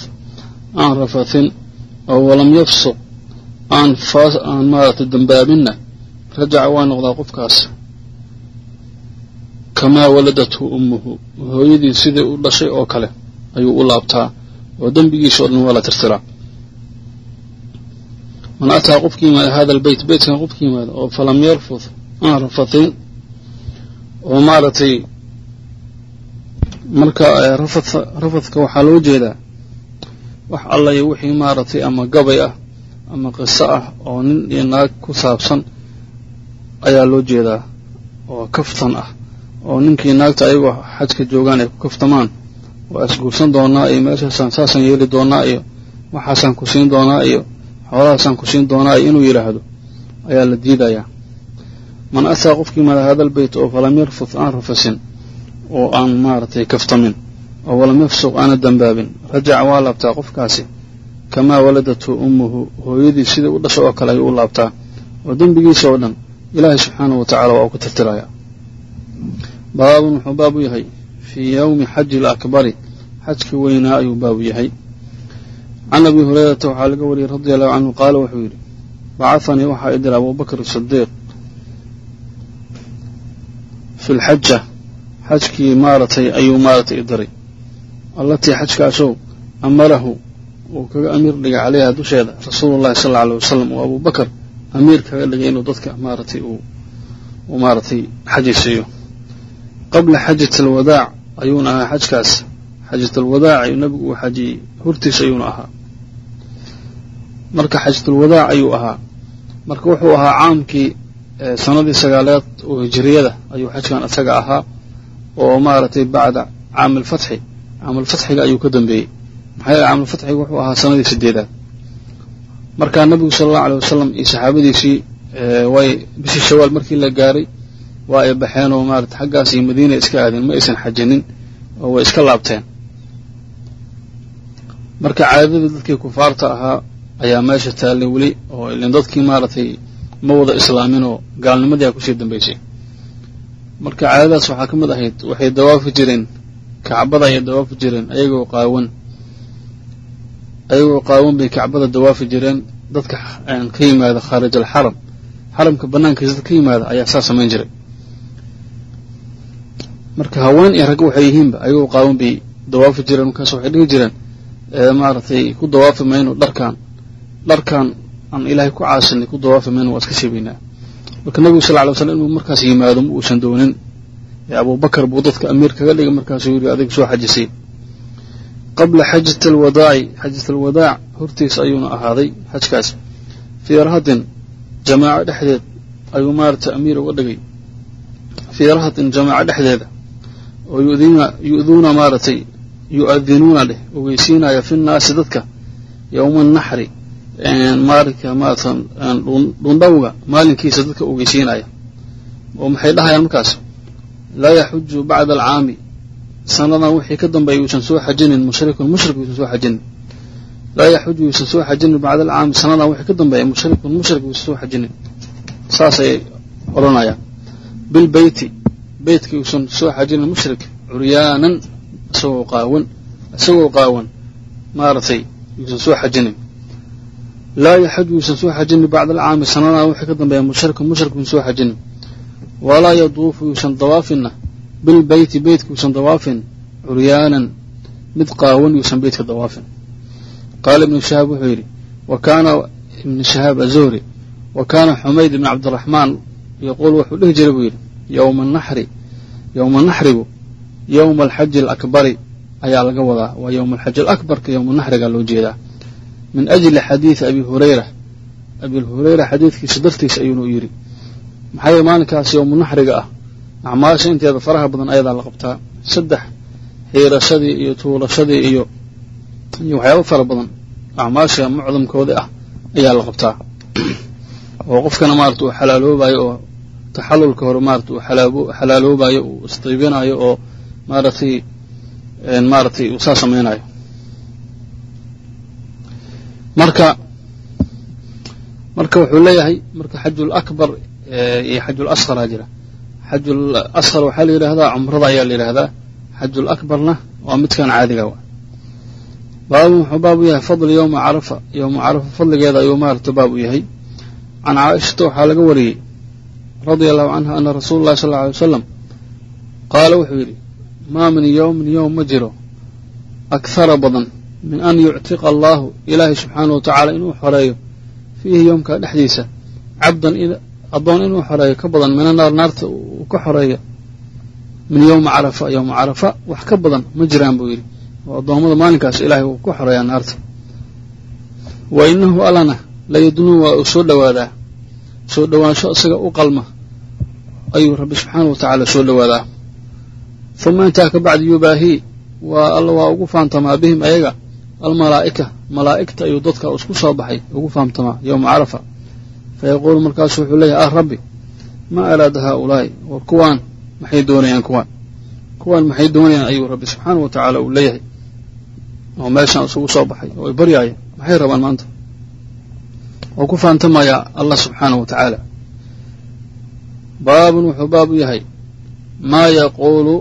aan rafathin oo walam yafsuq aan aan maaragtay dambaabinna rajaca waa noqdaa qofkaas kamaa waladathu ummuhu. Hooyadii sidai u dhashay oo kale ayuu u laabtaa oo dembigiisa o dhan waa la tirtiraa. Man ataa qofka yimaada hada albeyt beytkan qofka yimaada oo falam yarfud aan rafathin oo maaragtay marka rafadka rafadka waxaa loo jeedaa wax alla iyo wixii maaragtay ama gabay ah ama qiso ah oo nin iyo naag ku saabsan ayaa loo jeedaa oo kaftan ah oo ninkii naagta ayagoo xajka joogaan ay ku kaftamaan waa isguursan doonaa iyo meeshaasaan saasaan yeeli doonaa iyo waxaasaan ku siin doonaa iyo xoolahaasaan ku siin doonaa iyo inuu yidhaahdo ayaa la diidayaa. Man ataa qofkii mada hadal beyt oo falam yarfud aan rafasin oo aan maaragtay kaftamin oo walam yafsuq aana dambaabin rajaca waa laabtaa qofkaasi kamaa waladathu ummuhu hooyadii sidai u dhasha oo kale ayuu u laabtaa. Oo dembigiisa oo dhan ilaahay subxaanahu wa tacala waa uu ku tirtirayaa baabun wuxuu baab u yahay fii yowmi xaji alakbari. Xajka weynaa ayuu baabu yahay. Can abi hurayrata waxaa laga wariyey radia allahu canhu qaala wuxuu yidhi bacahanii waxaa idira abubakr sidiiq fi lxaja xajkii maaratay ayuu maaratay idiray allatii xajkaasow amarahu uu kaga amiir dhigay caleyha dusheeda rasuulu llahi sal alla alay wasalam oo abuu bakar amiir kaga dhigay inuu dadka maaratay uu maaratay xaji siiyo qabla xajat alwadaac ayuuna ahaa xajkaas. Xajat alwadaac ayuu nabigu uu xajiyey. Hortiis ayuuna ahaa. Marka xajatulwadaac ayuu ahaa. Marka wuxuu ahaa caamkii sanadii sagaaleed oo hijiriyada ayuu xajkan isaga ahaa oo maaragtay bacda caamilfatxi caamulfatxiga ayuu ka dambeeyey. Maxaa yeele caamulfatxiga wuxuu ahaa sanadii sideedaad markaa nabigu sala allahu alay wasalam iyo saxaabadiisii way bishii shawaal markii la gaaray waa ay baxeen oo maarata xaggaas iyo madiina iska aadeen ma aysan xajinin oo way iska laabteen. Marka caadadii dadkii kufaarta ahaa ayaa meesha taallay weli oo ilin dadkii maaragtay ma wada islaamin oo gaalnimadii a ku sii dambaysay marka caadadaas waxaa ka mid ahayd waxay dawaafi jireen kacbada ayay dawaafi jireen ayagoo qaawan. Ayagoo qaawan bay kacbada dawaafi jireen dadka ka yimaada khaarij alxaram xaramka banaankiisa dad ka yimaada ayaa saa samayn jiray marka haween iyo ragga waxay yihiinba ayagoo qaawan bay dawaafi jireen markaas waxay dhihi jireen maaragtay ku dawaafi mayno dharkaan dharkaan aan ilaahay ku caasinay ku dawaafi mayno waa iska siibaynaa marka nabigu sal ly slam inuu markaas yimaado ma uusan doonin. Ee abubakar buu dadka amiir kaga dhigay markaasuu yidhi adig soo xajisay. Qabla xajat alwadaaci xajat alwadaac hortiisa ayuuna ahaaday xajkaas. Fii rahatin jamaaco dhexdeed ayuu maaragtay amiir uga dhigay. Fii jamaaco dhexdeeda oo yu'duuna maaragtay yu'adinuuna dheh ogeysiinaya fi nnaasi dadka yowma annaxri maalinka maarata dhundhawga maalinkiisa dadka ogeysiinaya. Oo maxay dhahayaan markaas? Laa yaxuju bacda alcaami. Sanadan wixii ka dambeeya uusan soo xajinin mushrikun mushrik uusan soo xajinin. Laa yaxuju uusan soo xajinin bacda alcaami. Sanadan wixii ka dambeeya mushrikun mushrik uusan soo xajinin. Saasay odhanayaan. Bilbeyti beytkii uusan soo xajinin mushrik curyaanan isagoo qaawan isagoo qaawan maaragtay uusan soo xajinin. Laa yaxuju uusan soo xajinin bacda alcaami sanadan wixii ka dambeeya mushrikun mushrik uusan soo xajinin. Walaa yaduufu yuusan dawaafinna bilbeyti beytka yuusan dawaafin curyaanan mid qaawan yuusan beytka dawaafin. Qaala ibnu shahaab wuxuu yidhi wa kaana ibnu shahaab azuhri wa kaana xumayd ibnu cabdiraxmaan yaquul wuxuu dhihi jiray buu yidhi yowma naxri yowma naxrigu yowma alxaji alakbari ayaa laga wadaa waa yowma alxaji alakbarka yowma naxrigaa loo jeedaa min ajli xadiidi abi hurayra abi hurayra xadiidkiisa dartiisa ayuunu yidhi maxaa maalinkaas yowmu naxriga ah acmaasha inteeda faraha badan ayadaa la qabtaa saddex xiirashadii iyo tuulashadii iyo iyo waxyaaba fara badan acmaasha mucdamkoodii ah ayaa la qabtaa oo qofkana maarata uu xalaaloobayo oo taxalulka hore maarata uu xalaaloobayo uu isdiibinayo oo maaratay maaratay uu saa samaynayo marka marka wuxuu leeyahay marka xajul akbar iyo xajul asqaraa jira. Xajul asqar waxaa la yidhahdaa cumrada ayaa la yidhahdaa xajul akbarna waa midkan caadiga wa baabu wuxuu baab u yahay fadli yowma carafa yowma carafa fadligeeda ayuu maarata baab u yahay. Can caaishata waxaa laga wariyey radia allahu canha ana rasuula llahi sal lla alay wasalam qaala wuxuu yidhi maa min yowmin yowm ma jiro. Akhara badan min an yuctiqa allaahu ilaahay subxaanahu wa tacaala inuu xoreeyo fiihi yowmkaa dhexdiisa. Cabdan addoon inuu xoreeyo ka badan mina naar naarta uu ka xoreeyo min yowma carafa yowma carafa wax ka badan ma jiraan buu yidhi. Oo addoommada maalinkaas ilaahay uu ka xoreeyaa naarta. Wa inahu allana layadnuu waa uu soo dhowaadaa soo dhowaansho isaga u qalma. Ayuu rabbi subxaanahu wa tacaala soo dhowaadaa uma intaa ka bacdi yubaahii waa alla waa ugu faantamaa bihim ayaga almalaa'ika malaa'igta ayuu dadka isku soo baxay ugu faamtamaa yowma carafa. Fa yaquulu markaasu wuxuu leeyahay ah rabbi maa araada haaulaa'i? War kuwaan maxay doonayaan kuwaan? Kuwaan maxay doonayaan? Ayuu rabbi subxaanahu wa tacaala uu leeyahay. Oo meeshaan isugu soo baxay oo ay baryaayeen maxay rabaan maanta oo ku faantamayaa allah subxaanahu wa tacaala. Baabun wuxuu baab u yahay maa yaquulu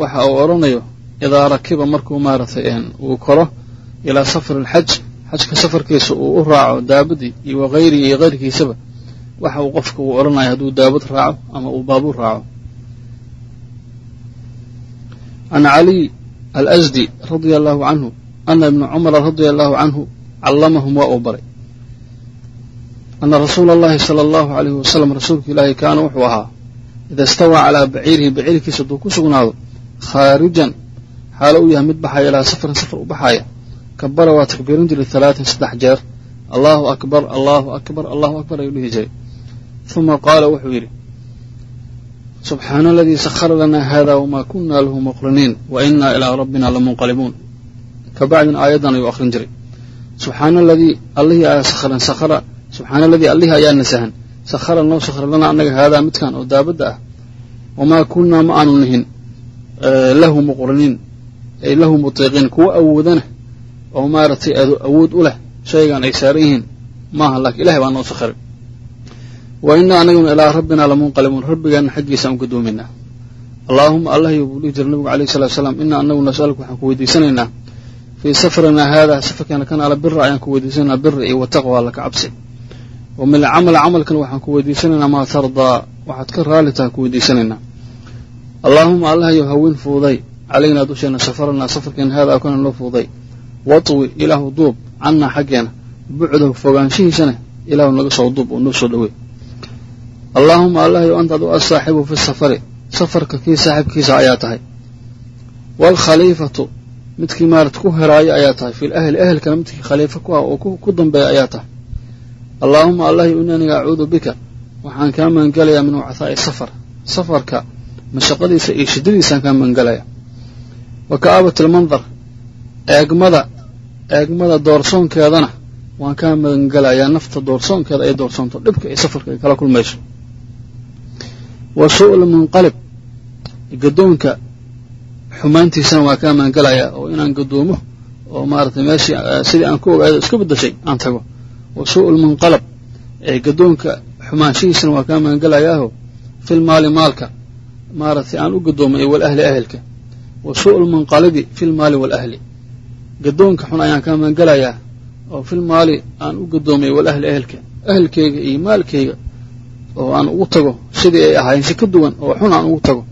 waxa uu odhanayo idaa rakiba markuu maaratay uu koro ilaa safari alxaj xajka safarkiisa uu u raaco daabadii iyo wakayrihi iyo kayrkiisaba waxa uu qofka uu odhanaya hadduu daabad raaco ama uu baabuur raaco. Can caliy alasdi radia allahu canhu ana ibna cumara radia allahu canhu callamahum waa uu baray ana rasuula allahi sala allahu alayhi wasalam rasuulka ilaahi kaana wuxuu ahaa ida istawaa calaa baciirihi baciirkiisa hadduu ku sugnaado khaarijan xaalo uu yahay mid baxaya ilaa safarin safar u baxaya kabara waa takbiirin jiray talaatan saddex jeer allahu akbar allahu akbar allahu akbar ayuu dhihi jiray uma qaala wuxuu yidhi subxaana aladii sahara lanaa hada wamaa kuna lahu muqriniin wa inaa ilaa rabbina lamunqalibuun kabacdin aayaddan ayuu akhrin jiray subxaana aladii allihii ayaa sakharan sakhara subxaana aladii allihii ayaa nasahan. Sakhara noo sakhra lanaa annaga haadaa midkan oo daabadda ah. Wamaa kunnaa ma aanu nihin. Lahu muqriniin. Ay lahu mutiiqiin kuwa awoodana oo maaragtay awood u leh. Shaygan ay saaran yihiin. Maaha laakiin ilahay baa noo sakhiray wa inaa anaguna ilaa rabbina lamunqalibuun. Rabbigeenna xaggiisa aan gadoomaynaa allaahuma allahyo buu dhihi jira nabigu alayh salatu salaam inaa anagu nasaluka waxaan ku weydiisanaynaa. Fii safarinaa haadaa safarkeena kan ala bira ayaan ku weydiisanaynaa bira iyo wataqwa alla ka cabsi wa min camalkan waxaan ku weydiisanaynaa maa tardaa waxaad ka raali taha ku weydiisanaynaa. Allaahuma allahyo hawin fuuday calaynaa dusheena safaranaa safarkeena haadaa kana noo fuuday. Watwi ilaahu duub cannaa xaggeena bucdahu fogaanshihiisana ilaahu naga soo duub oo noo soo dhowey allaahuma allahyo anta adu asaaxibu fi safari safarka kii saaxiibkiisa ayaa tahay. Waalkhaliifatu midkii maarata ku heraaya ayaa tahay. Fi lahli ehelkana midkii khaliifo ku ah oo ku dambeeya ayaa tahay allaahuma allahyo ini aniga acuudu bika. Waxaan kaa magangelayaa min wacthaa'i safar. Safarka mashaqadiisa iyo shiddadiisaan kaa magangelayaa wa ka'aabat almandar eegmada eegmada doorsoonkeedana waan kaa magangelayaa nafta doorsoonkeeda ay doorsoonto dhibka iyo safarka ay kala kulmayso. Wa su'l munqalib. Gadoonka xumaantiisana waa kaa magangelayaa oo inaan gadoomo oo maaratay meeshii sidii aan ku ogaado iska beddeshay aan tago wa su'l munqalab gadoonka xumaanshihiisana waa kaa magangelayaaho fil maali maalka maaratay aan u gadoomay wal ahli ahelka wa su'l munqalibi fil maali walahli gadoonka xun ayaan kaa magangelayaa oo fil maali aan u gadoomay wal ahli ehelka ehelkayga iyo maalkayga oo aan ugu tago sidii ay ahaayeen si ka duwan oo xun aan ugu tago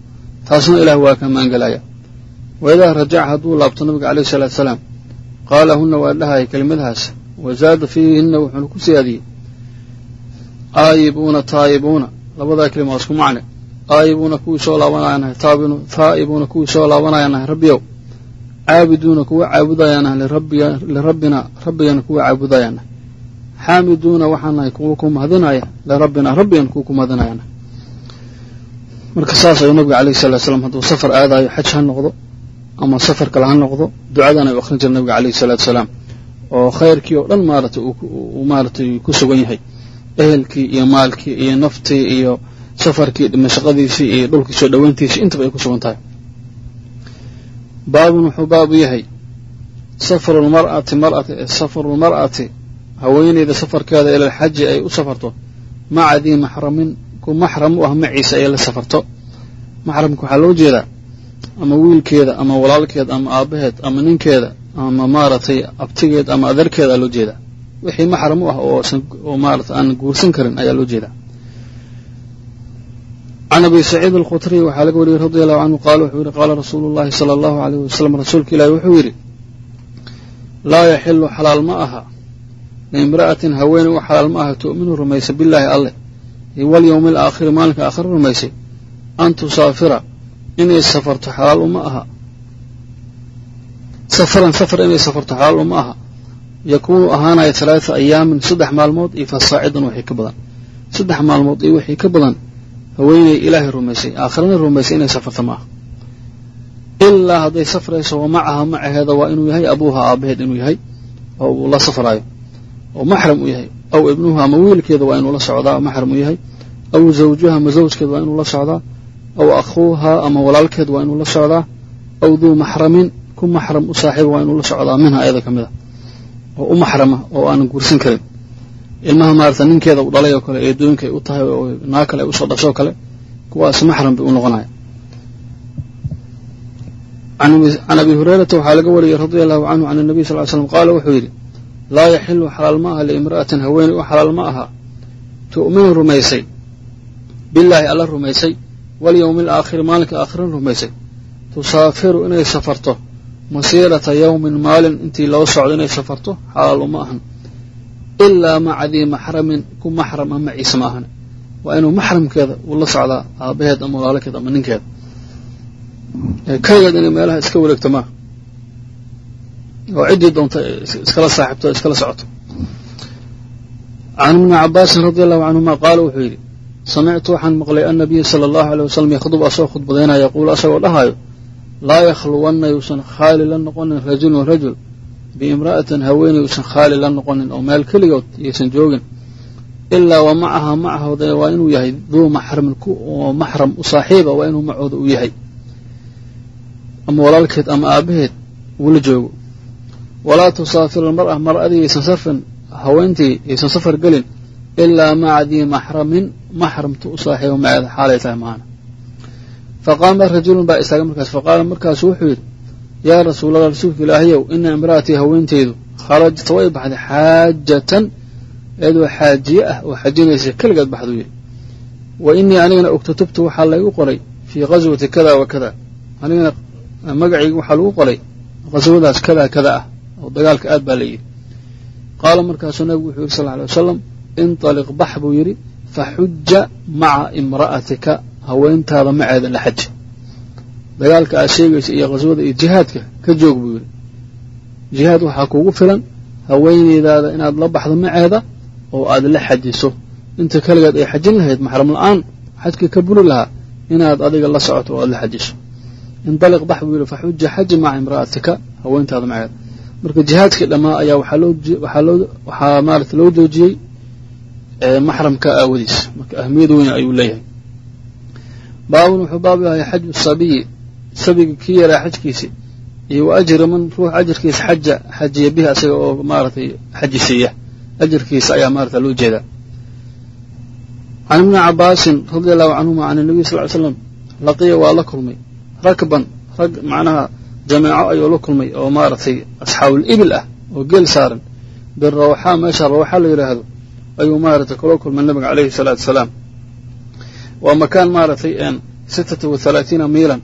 taasna ilaah waa ka maangelaya waidaa rajaca hadduu laabto nabiga calayhi salaatu salaam qaala huna waa dhahaya kelimadahaas wazaada fiihinna wuxuuna ku siyaadiyey aayibuuna taayibuuna labadaa kelima waa isku macne aayibuuna kuwii soo laabanayanahay taa'ibuuna kuwii soo laabanayanahay rabbiyow caabiduuna kuwa caabudayaanahay lirabbina rabbigana kuwa caabudayaanahay xaamiduuna waxaan nahay kuwa ku mahadinaya lirabbina rabbigan kuwa ku mahadinayaanahay marka saas ayuu nabiga alayhi salatu slam hadduu safar aadayo xaj ha noqdo ama safar kale ha noqdo ducadan ayuu akhrin jira nabiga alayhi salaatu salaam oo khayrkii oo dhan maaratay uu maaratay ku sugan yahay. Ehelkii iyo maalkii iyo naftii iyo safarkii mashaqadiisii iyo dhulkii soo dhoweyntiisii intaba ay ku sugan tahay. Baabun wuxuu baabu yahay safaru lmar'ati mar'ati safaru lmar'ati haweeneyda safarkeeda ila alxaji ay u safarto. Maca dii maxramin ku maxram u ah maciisa ay la safarto. Maxramka waxaa loo jeedaa ama wiilkeeda ama walaalkeed ama aabbaheed ama ninkeeda ama maaragtay abtigeed ama adarkeeda loo jeedaa wixii maxram u ah oo maarata aan guursan karin ayaa loo jeedaa can abi saciid alkhudriy waxaa laga wariyey radi allahu canhu qaala wuxuu yihi qaala rasuulu llahi sala allahu alayh wasalam rasuulka ilaahi wuxuu yidhi laa yaxilu xalaal ma aha. Liimra'atin haweeney u xalaal ma aha tu'minu rumaysa billaahi alleh walyowmi alaakhiri maalinka aakhira rumaysay. An tusaafira inay safarto xalaal uma aha safaran safar inay safarto xalaal uma aha. Yakuunu ahaanaya talaata ayaamin saddex maalmood iyo fasaacidan wixii ka badan. Saddex maalmood iyo wixii ka badan haweeney ilaahay rumaysay aakhirana rumaysay inay safarto ma ilaa hadday safrayso wa macaha macaheeda waa inuu yahay abuuha aabbaheed inuu yahay oo uu la safraayo. Oo maxram u yahay. Aw ibnuha ama wiilkeeda waa inuu la socdaa maxram u yahay. Aw zawjuha ama zawjkeeda waa inuu la socdaa. Aw akhuuha ama walaalkeed waa inuu la socdaa. Aw duu maxramin ku maxram u saaxiiba waa inuu la socdaa minha ayada ka mid a. Oo u maxrama oo aanan guursan karin. Ilmaha maarata ninkeeda u dhalay oo kale eedooyinka ay u tahay oo naa kale ay u soo dhashoo kale kuwaas maxram bay u noqonaya. Can abi hurayrata waxaa laga wariyey radia allahu canhu can nabiy sal ly slam qaala wuxuu yidhi laa yaxilu xalaal ma aha liimra'atin haweeney u xalaal ma aha tu'minu rumaysay. Billaahi alla rumaysay. Walyowmi alaakhiri maalinka aakhiran rumaysay. Tusaafiru inay safarto masiirata yowmin maalin intii loo socdo inay safarto xalaal uma ahan. Ilaa maca dii maxramin ku maxram ama ciise ma ahan. Waa inuu maxramkeeda uu la socdaa aabbaheed ama walaalkeed ama ninkeeda. Kaygeed inay meelaha iska wareegto maaha oo ciddii doonta iskala saaxibto iskala socoto. Can ibni cabaasin radi allahu canhuma qaala wuxuu yidhi samictu waxaan maqlay annabiya sala allahu aleyh wasalam yakhdub asagoo khudbadaynaya yaquulu asagoo dhahaayo laa yakhluwanna yuusan khaali la noqonin rajulun rajul biimra'atin haweeney yuusan khaali la noqonin oo meel keligood yaysan joogin ilaa wa macaha macahooda waa inuu yahay duu maxramin oo maxram u saaxiiba waa inuu macooda u yahay. Ama walaalkeed ama aabbaheed uu la joogo. Walaa tusaafir almar'a mar'adii yaysan sarfin haweentii yaysan safar gelin ilaa maca dii maxramin maxramtu u saaxiiba maceeda xaalay tahay maana faqaama rajulun baa istaagay markaas faqaala markaasu wuxuu yidhi yaa rasuulallah rasuulka ilaahayow ina imra'atii haweenteydu kharajta way baxday xaajatan iyadoo xaajiye ah oo xajinaysa keligeed baxduu yidhi wa inii anigana ogtatubtu waxaa laygu qoray fii qaswati kada wa kada anigana magacayga waxaa lagu qoray qaswadaas kada kada ah oo dagaalka aad baa la yidhi qaala markaasuu nabigu wuxuu yidhi sal alay wasalam intaliq bax buu yidhi faxuja maca imra'atika haweentaada maceeda la xaji dagaalka aad sheegaysa iyo qaswada iyo jihaadka ka joog buu yidhi. Jihaad waxaa kuugu filan haweeneydaada inaad la baxdo maceeda oo aad la xajiso. Inta keligeed ay xajin lahayd maxram la'aan xajka ka buri lahaa inaad adiga la socoto oo aad la xajiso. Indaliq bax buu yidhi faxuja xaji maca imra'atika. Haweentaada maceeda marka jihaadkii dhammaa ayaa waxaa maarata loo joojiyey maxramka aawadiis. Marka ahmiyad weyn ayuu leeyahay baabun wuxuu baab yahay xaju sabiyi sabiga kii yaraa xajkiisi. Iyo wa man ruux ajarkiisa xaja xajiya bihi asaga oo maaragtay xaji siiya. Ajarkiisa ayaa maarata loo jeedaa. Can ibni cabaasin radia allahu canhuma can nabiy sal slam laqiya waa la kulmay. Rakban rag macnaha jameeco ayuu la kulmay oo maaragtay asxaabul ibil ah oo geel saaran. Birawxaa meesha rawxa la yidhaahdo ayuu maaragtay kula kulmay nabiga caleyhi salaatu wasalaam waa makaan maaragtay sittata wa halaatiina miilan.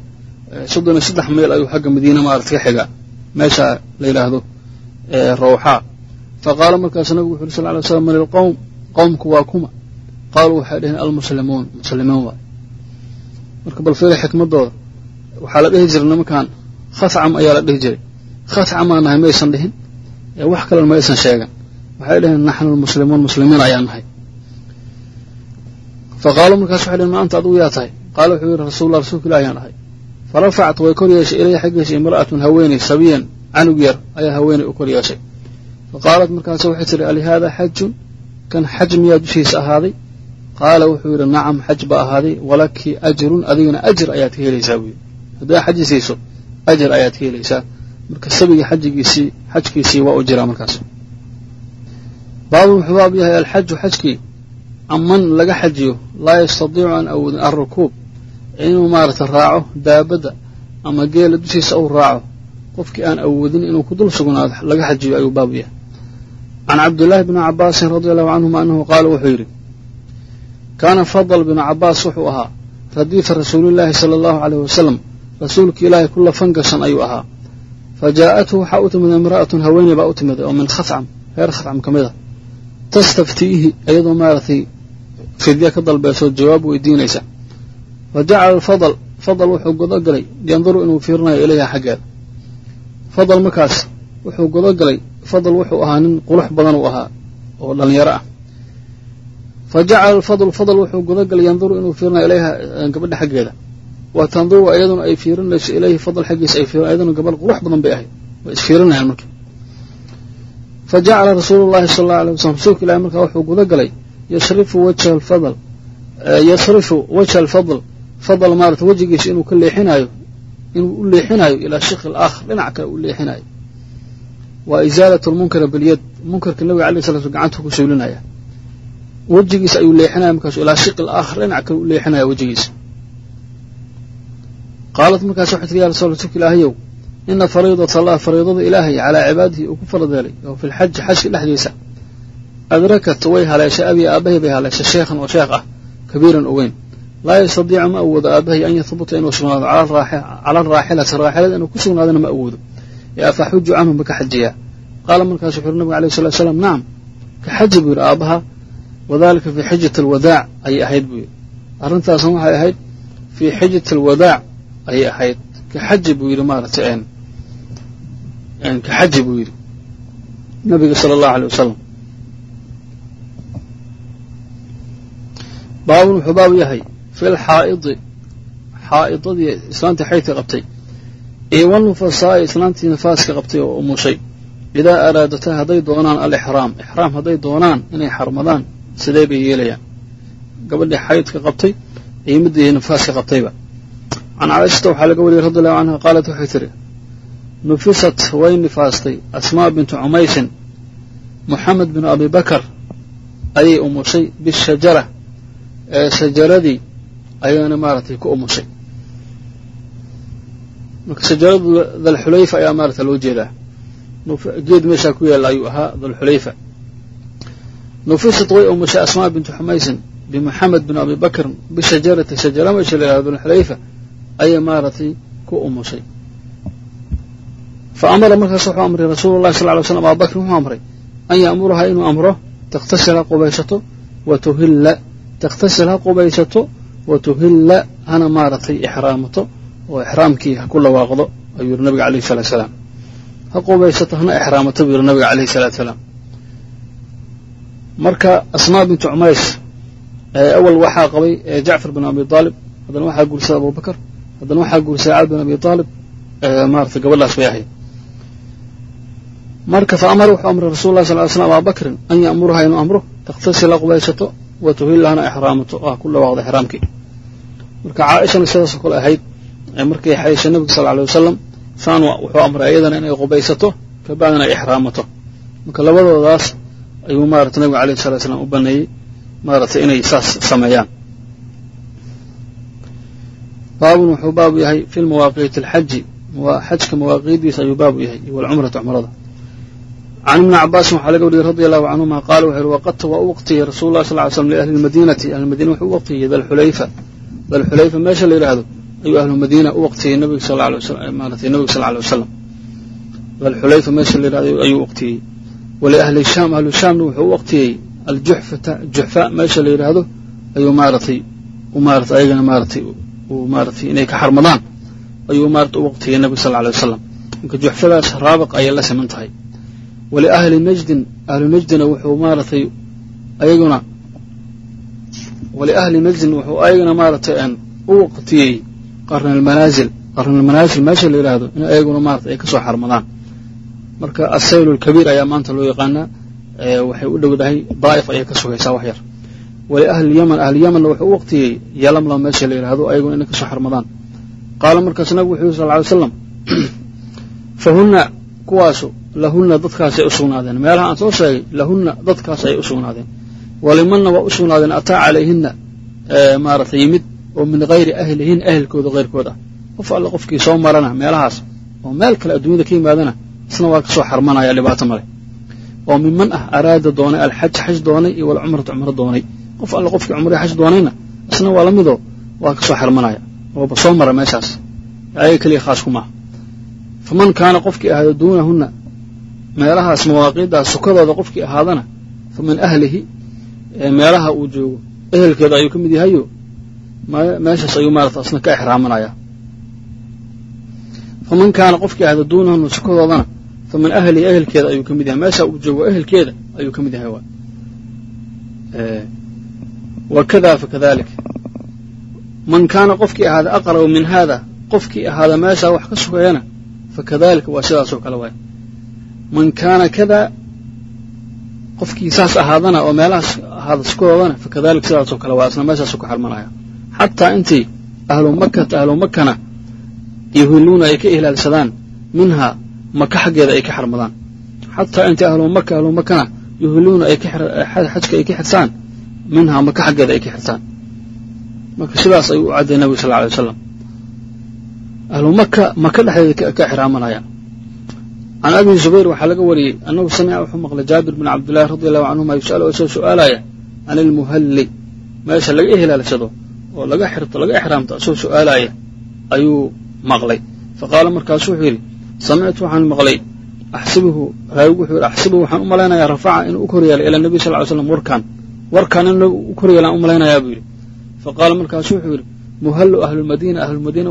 Soddon iyo saddex mayl ayuu xagga madiina maarata ka xigaa. Meesha la yidhaahdo rawxaa fa qaala markaasu nabigu wuxu uri sal ly slam man qowmku waa kuma. Qaaluu waxay dhaheen almuslimuun. Muslimiin waay marka bal fiila xikmadooda. Waxaa la dhihi jiray nimankan khafcam ayaa la dhihi jiray. Khafcamaa nahay maysan dhihin. Wax kalena maysan sheegan. Waxay dhaheen naxnu lmuslimuun muslimiin ayaan nahay fa qaaluu markaas waxay ma anta adugu yaa tahay qaala wuxuu yidhi rasuullah rasuulka ilahi ayaan ahay farafacat way kor yeeshay ilayhi xaggiisa imra'atun haweeney sabiyan canug yar ayaa haweeney u kor yeeshay fa qaalat markaas waxay tihi alihaada xajun kan xaj miyaa dushiisa ahaaday qaala wuxuu yidhi nacam xaj ba ahaaday walaki ajrun adigana ajir ayaad ka helaysaa buu yidhi haddaa xaji ajir ayaad ka helaysaa marka sabiga xajigiisii xajkiisii waa u jiraa markaas baabun wuxuu baab yahay alxaju xajkii aman laga xajiyo laa yastadiicu an awoodin alrukuub inuu maarata raaco daabadda ama geela dushiisa uu raaco qofkii aan awoodin inuu ku dul sugnaado laga xajiyo ayuu baab yahay. Can cabdillaahi bni cabaasin radia allahu canhuma annahu qaala wuxuu yidhi kaana fadl binu cabaas wuxuu ahaa radiifa rasuulillaahi sala allahu aleyh wasalam rasuulki ilaahay ku lafan gashan ayuu ahaa. Fa jaa'athu waxaa u timid imra'atun haweeney baa u timid oo min khafcam reer khafcam ka mid a tastaftiihi iyadoo maaragtay fidya ka dalbeysoo jawaab weydiinaysa. Fa jacala alfadl fadl wuxuu godogalay yanduru inuu fiirinayo ilayha xaggeeda. Fadl markaas wuxuu godogalay fadl wuxuu ahaa nin qurux badan uu ahaa oo dhallinyaro ah. Fa jacala alfadl fadl wuxuu gudagalay yanduru inuu fiirinayo ilayha gabadha xaggeeda. Wa tanduru iyaduna ay fiirinayso ilayhi fadl xaggiisa ay fiirin iyaduna gabadh qurux badan bay ahayd way isfiirinayaan marka. Fa jacala rasuulu llahi sala allahu alay wasalam rasuulka ilahi markaa wuxuu gudagalay yasrifu wajha alfadl yasrifu wajha alfadl. Fadl maarata wejigiisa inuu ka leexinayo inuu u leexinayo ilaa shiki alaakhar dhinac kale u leexinayo waa isaalat lmunkara bilyad munkarka nabiga alay sala sl gacanta ku suulinaya wejigiisa ayuu leexinaya markaasu ilaa shiqi alaakhar dhinac kale u leexinaya wejigiisa qaalat markaas waxay tiri ya rasul rasuulka ilaahayow ina fariidat allah fariidada ilaahay calaa cibaadihi uu ku faradeelay oo fi lxaji xajka dhexdiisa adrakat way haleeshay abii aabahay bay haleeshay sheekhan oo sheekh ah kabiiran oo laa yastadiicu ma awoodo aabahay an yahbuta inuu sugnaado cala araaxilati raaxilada inuu ku sugnaadona ma awoodo ee afa xuju canhu ma ka xajiyaa qaala markaasu wuxu uri nabiga alayh salatu slam nacam ka xaji buu yidhi aabaha wadalika fii xijat alwadaac ayay ahayd buu yidhi arrintaasna waxay ahayd fii xijat alwadaac ayay ahayd ka xaji buu yidhi maaragtay ka xaji buu yidhi nabiga sala allahu alay wasalam baabun wuxuu baab yahay fi lxaa'idi xaa'idadii islaantii xaydka qabtay. Iyo walnufasaa'i islaantii nifaaska qabtay oo umushay idaa araadataa hadday doonaan alixraam ixraam hadday doonaan inay xarmadaan sidee bay yeelayaan? Gabadhii xaydka qabtay iyo middii nifaaska qabtayba. Can caaishata waxaa laga wariyey radi allahu canha qaalat waxay tidhi nufisat way nifaastay. Asmaa bintu cumaysin moxamed binu abi bakar ayay umushay bishajara ee shajaradii ayaana maaragtay ku umushay. Marka shajaradu dalxulayfa ayaa maarata loo jeedaa. Geed meeshaa ku yaalla ayuu ahaa dalxulayfa nufisat way umushay asmaa bintu xumaysin bimuxamed bin abi bakr bishajarati shajara meesha la yihahdo dalxulayfa ayay maaragtay ku umushay. Fa amara markaas wuxuu amray rasuulu llahi sal ly slam abubakrin wuxuu amray an ya'muraha inuu amro takhtasil ha qubaysato wa tuhilla takhtasil ha qubaysato wa tuhilla hana maaragtay ixraamato oo ixraamkii ha ku dhawaaqdo ayuu yidhi nabiga alayhi salatu salaam ha qubaysato hana ixraamato buu yidhi nabiga alayhi salaatu salaam marka asmaa bintu cumays awal waxaa qabay jacfar bin abi aalib haddana waxaa guursaday abubakar haddana waxaa guursaday cali bin abi aalib maaragtay gabadhaas bay ahayd marka fa amara wuxuu amray rasul sal ly slam ababakrin an ya'muraha inuu amro takhtasil qubaysato wa tuhilla hana ixraamato oo ha ku dhawaaqdo ixraamkii. Marka caaishana sidaasoo kale ahayd markay xayshay nabiga sal alay wasalam saan wuxuu amray iyadana inay qubaysato kabacdina ay ixraamato. Marka labadoodaas ayuu maarata nabiga alayh salatu slam u baneeyey maaragtay inay saas sameeyaan. Baabun wuxuu baabu yahay fi mawaaqiiti alxaji xajka mawaaqiiddiisa ayuu baabu yahay iyo cumrada can ibni cabaasin waxaa laga wariyey radi allahu canhuma qaala wuxuu yihi waqadta waa u waqtiyey rasul lah sal ly slm liahli lmadiinati ahlilmadina wuxuu u waqtiyey dalxulayfa dalxulayfa meesha la yidhaahdo ayuu ahlu madiina u waqtiyey nabiga sal maaratay nabiga sal alay wasalam dalxulayfa meesha la yidhahdo ayuu waqtiyey waliahli shaam ahlu shaamna wuxuu u waqtiyey aljuxfata juxfa meesha la yidhaahdo ayuu maaratay maarata ayagana maaratay uu maaratay inay ka xarmadaan ayuu maarata u nabiga sal alay wasalam marka juxfadaas raabiq ayay la siman tahay waliahli najdin ahlu najdina wuxuu maaratay ayaguna waliahli najdin wuxuu ayagana maaratay u waqtiyey qarn almanaasil qarn almanaasil meesha la yidhaahdo in ayaguna maarata ay ka soo xarmadaan marka asayl lkabiir ayaa maanta loo yaqaanaa waxay u dhowdahay daa'if ayay ka sugaysaa wax yar waliahli yaman ahli yamanna wuxuu u waqtiyey yalamlam meesha la yidhaahdo ayaguna inay ka soo xarmadaan qaala markaas nabigu wuxuu yiri sal ly slam fahunna kuwaasu lahunna dadkaasay u sugnaadeen. Meelaha aan soo sheegay lahunna dadkaas ay u sugnaadeen. Walimanna waa u sugnaadeen ataa calayhinna maarata yimid oo min hayri ahlihin ahelkooda keyrkood ah. Qof alle qofkii soo marana meelahaas oo meel kale adduunyada ka yimaadana isna waa ka soo xarmanaya dhibaato male. Oo minman ah araada doonay alxaj xaj doonay iyo walcumrata cumro doonay. Qof alle qofkii cumray xaj doonayna isna waa lamidoo waa ka soo xarmanaya ooba soo mara meeshaas. Ayaga keliya khaas ku faman kaana qofkii ahaado duunahunna meelahaas mawaaqiiddaas sukadooda qofkii ahaadana fa min ahlihi meelaha uu joogo ehelkeeda ayuu ka mid yahayo. Meeshaas ayuu maarata isna ka exraamanaya faman kaana qofkii ahaado duunahunna sukadoodana fa min ahlihi ehelkeeda ayuu ka mid yahay. Meesha uu joogo ehelkeeda ayuu ka mid yahay wa wakada fakadalik man kaana qofkii ahaada aqraba min haada qofkii ahaada meeshaa wax ka sugayana fakadalika waa sidaasoo kale waay man kaana kada qofkii saas ahaadana oo meelahaas ahaada sukadoodana fakadalika sidaasoo kale waa isna meeshaasu ka xarmanaya xataa intii ahlu makata ahlu makana yuhiluuna ay ka ihlaalsadaan minhaa maka xaggeeda ay ka xarmadaan. Xataa intii ahlu maka ahlu makana yuhiluuna ay xajka ay ka xirtaan minhaa maka xaggeeda ay ka xirtaan. Marka sidaas ayuu u cadday nabiga sal alay wasalam ahlu maka maka dhexdeeda ka xiraamanaya can abi zubayr waxaa laga wariyey annahu samica wuxuu maqlay jaabir bin cabdillahi radi allahu canhuma yus'alu isoo su'aalaya can ilmuhalli meesha laga ihlaalsado oo laga xirto laga exraamto isoo su'aalaya ayuu maqlay faqaala markaasu wuxuu yidhi samictu waxaan maqlay axsibuhu raawigu wuxuu yidhi axsibuhu waxaan u malaynayaa rafaca inuu u koryeelay ila nabiy sal ly slam warkaan warkaan in u koryeelaan u malaynayaa buu yidhi faqaala markaasu wuxuu yidhi muhallu ahlulmadiina ahlulmadiina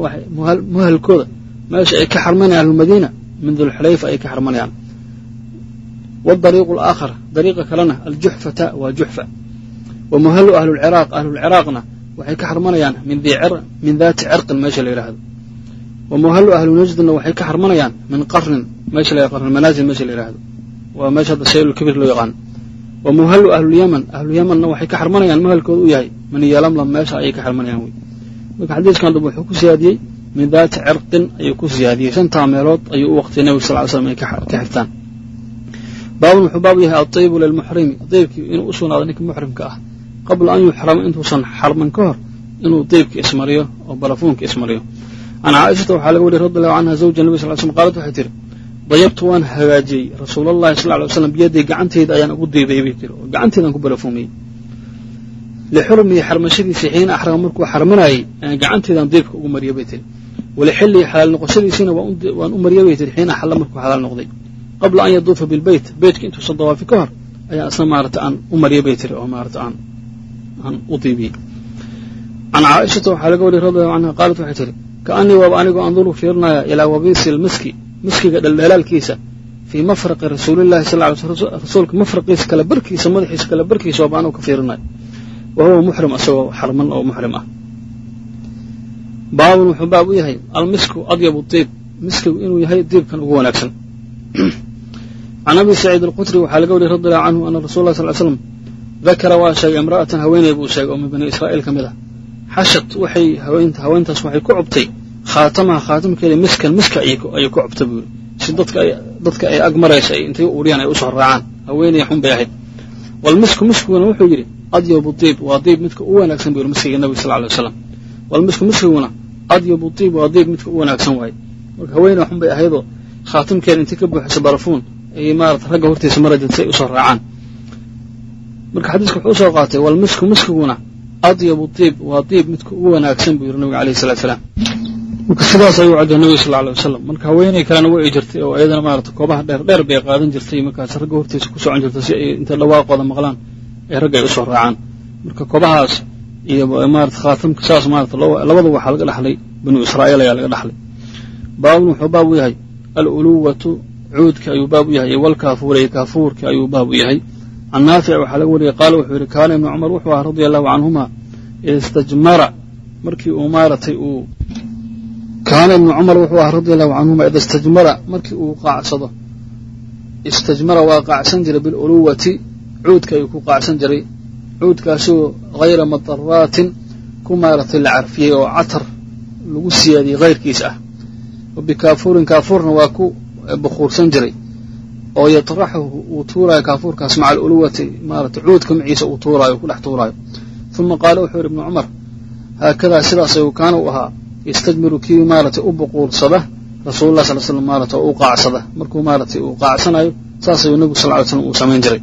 muhalkooda meesha ay ka xarmanayaan ahlulmadiina min dulxulayfa ay ka xarmanayaan. Waadariiqu alaakhar dariiqa kalena aljuxfata waa juxfa wa muhallu ahlulciraaq ahlulciraaqna waxay ka xarmanayaan min daati cirqin meesha la yidhaahdo wa muhallu ahlu najdina waxay ka xarmanayaan min qarnin meesha la qarn manaasil meesha la yidhaahdo waa meesha hadda saylulkabir loo yaqaano wa muhallu ahlulyaman ahlulyamanna waxay ka xarmanayaan muhalkooda u yahay min yalamlam meesha ayay ka xarmanayaan marka xadiiskan dab wuxuu ku siyaadiyey min daati cirqin ayuu ku siyaadiyey. Shantaa meelood ayuu u waqtiyay nabiga sal ly slam inay ka xirtaan. Baabun wuxuu baab yahay atiibu lilmuxrimi diibkii inuu u sugnaado ninka muxrimka ah. Qabla an yuxrama intuusan xarman ka hor inuu diibka ismariyo oo barafuunka ismariyo. Can caaishata waxaa laga wariyey radi allahu canha zawja nabi sal slm qaalat waxay tihi dayabtu waan hagaajiyey. Rasuulallahi sal ly slam biyadii gacanteyda ayaan ugu diiday bay tiri oo gacanteedaan ku barafuumiyey lixurmihi xarmashadiisii xiina axrama markuu xarmanayey ayaan gacanteedaan diibka ugu mariyay bay tiri walixillihi xalaal noqoshadiisiina waan u mariyay bay tiri xiina xalla markuu xalaal noqday qabla an yaduufa bilbeyt beytka intuusan dawaafi ka hor ayaan isna maarata aan u mariyay bay tiri oo maarata aan aan u diibiyey can caaishata waxaa laga wariyey radiallahu canha qaalat waxay tihi kaanii waaba anigoo anduru fiirinaya ilaa wabiisi lmiski miskiga dhaldhalaalkiisa fii mafraqi rasuulillahi sal ly rasuulka mafraqiisa kala barkiisa madaxiisa kala barkiisa waaba anigu ka fiirinaya wa muxrim isagoo xarman oo muxrim ah. Baabun wuxuu baab u yahay almisku adyabu diib miskigu inuu yahay diibkan ugu wanaagsan. Can abi saciid alqutri waxaa laga wariyey radi allahu canhu ana rasul lah sal slam dakara waa sheegay imra'atan haweeney buu sheegay oo min bani israa'iil ka mid ah. Xashad waxay haweentaas waxay ku cubtay khaatamaha khaatamkeeda miskan miska ayay ku cubta buu yidhi. Si dadka ay ag maraysa ay intay u uriyaan ay u soo raacaan. Haweeney xun bay ahayd walmisku miskiguna wuxuu yidhi adyabu diib waa diib midka u wanaagsan buu yidhi miskiga nabiga sal ly wasalam walmisku miskiguna adyabu waa diib midka u wanaagsan waaye. Marka haweeney xun bay ahaydoo khaatamkeeda intay ka buuxiso barafuun ayay maarata ragga hortiisa maraysa si ay u soo raacaan. Marka xadiiska wuxuu u soo qaatay walmisku miskiguna adyabu diib waa diib midka ugu wanaagsan buu yidhi nabiga alayh salatu salaam. Marka sidaas ayuu cadday nabiga sal alay wasalam marka haweeney kalena way jirtay oo iyadana maarata koobaha dheer dheer bay qaadan jirtay markaas ragga hortiisa ku socon jirtay si ay intay dhawaaqooda maqlaan ee ragga ay u soo raacaan. Marka koobahaas iyo maarata khaatamka saas maarata labada waxaa laga dhaxlay banu israa'iil ayaa laga dhaxlay. Baabun wuxuu baab u yahay aluluwatu cuudka ayuu baab u yahay walkaafuur iyo kaafuurka ayuu baab u yahay. Can naafic waxaa laga wariyey qaala wuxuu yidhi kaana ibnu cumar wuxuu ahaa radia allahu canhuma istajmara. Markii uu maaratay uu kaana ibnu cumar wuxuu ahaa radia allahu canhuma ida istajmara. Markii uu qaacsado istajmara waa qaacsan jiray biluluwati cuudka ayuu ku qaacsan jiray cuudkaasoo hayra madaraatin ku maaratay la carfiyey oo catar lagu siyaadiyey hayrkiis ah. Wa bikaafuurin kaafuurna waa ku bukuursan jiray oo yatraxuhu uu tuuraayo kaafuurkaas maca aluluwati maarata cuudka maciisa uu tuuraayo ku dhex tuuraayo. Uma qaala wuxuu yidhi ibnu cumar haakadaa sidaas ayuu kaana u ahaa yastajmiru kii maaratay u buquursada rasuululah sal slam maarata oo u qaacsada. Markuu maaratay uu qaacsanayo saas ayuu nebigu sal ly slam uu samayn jiray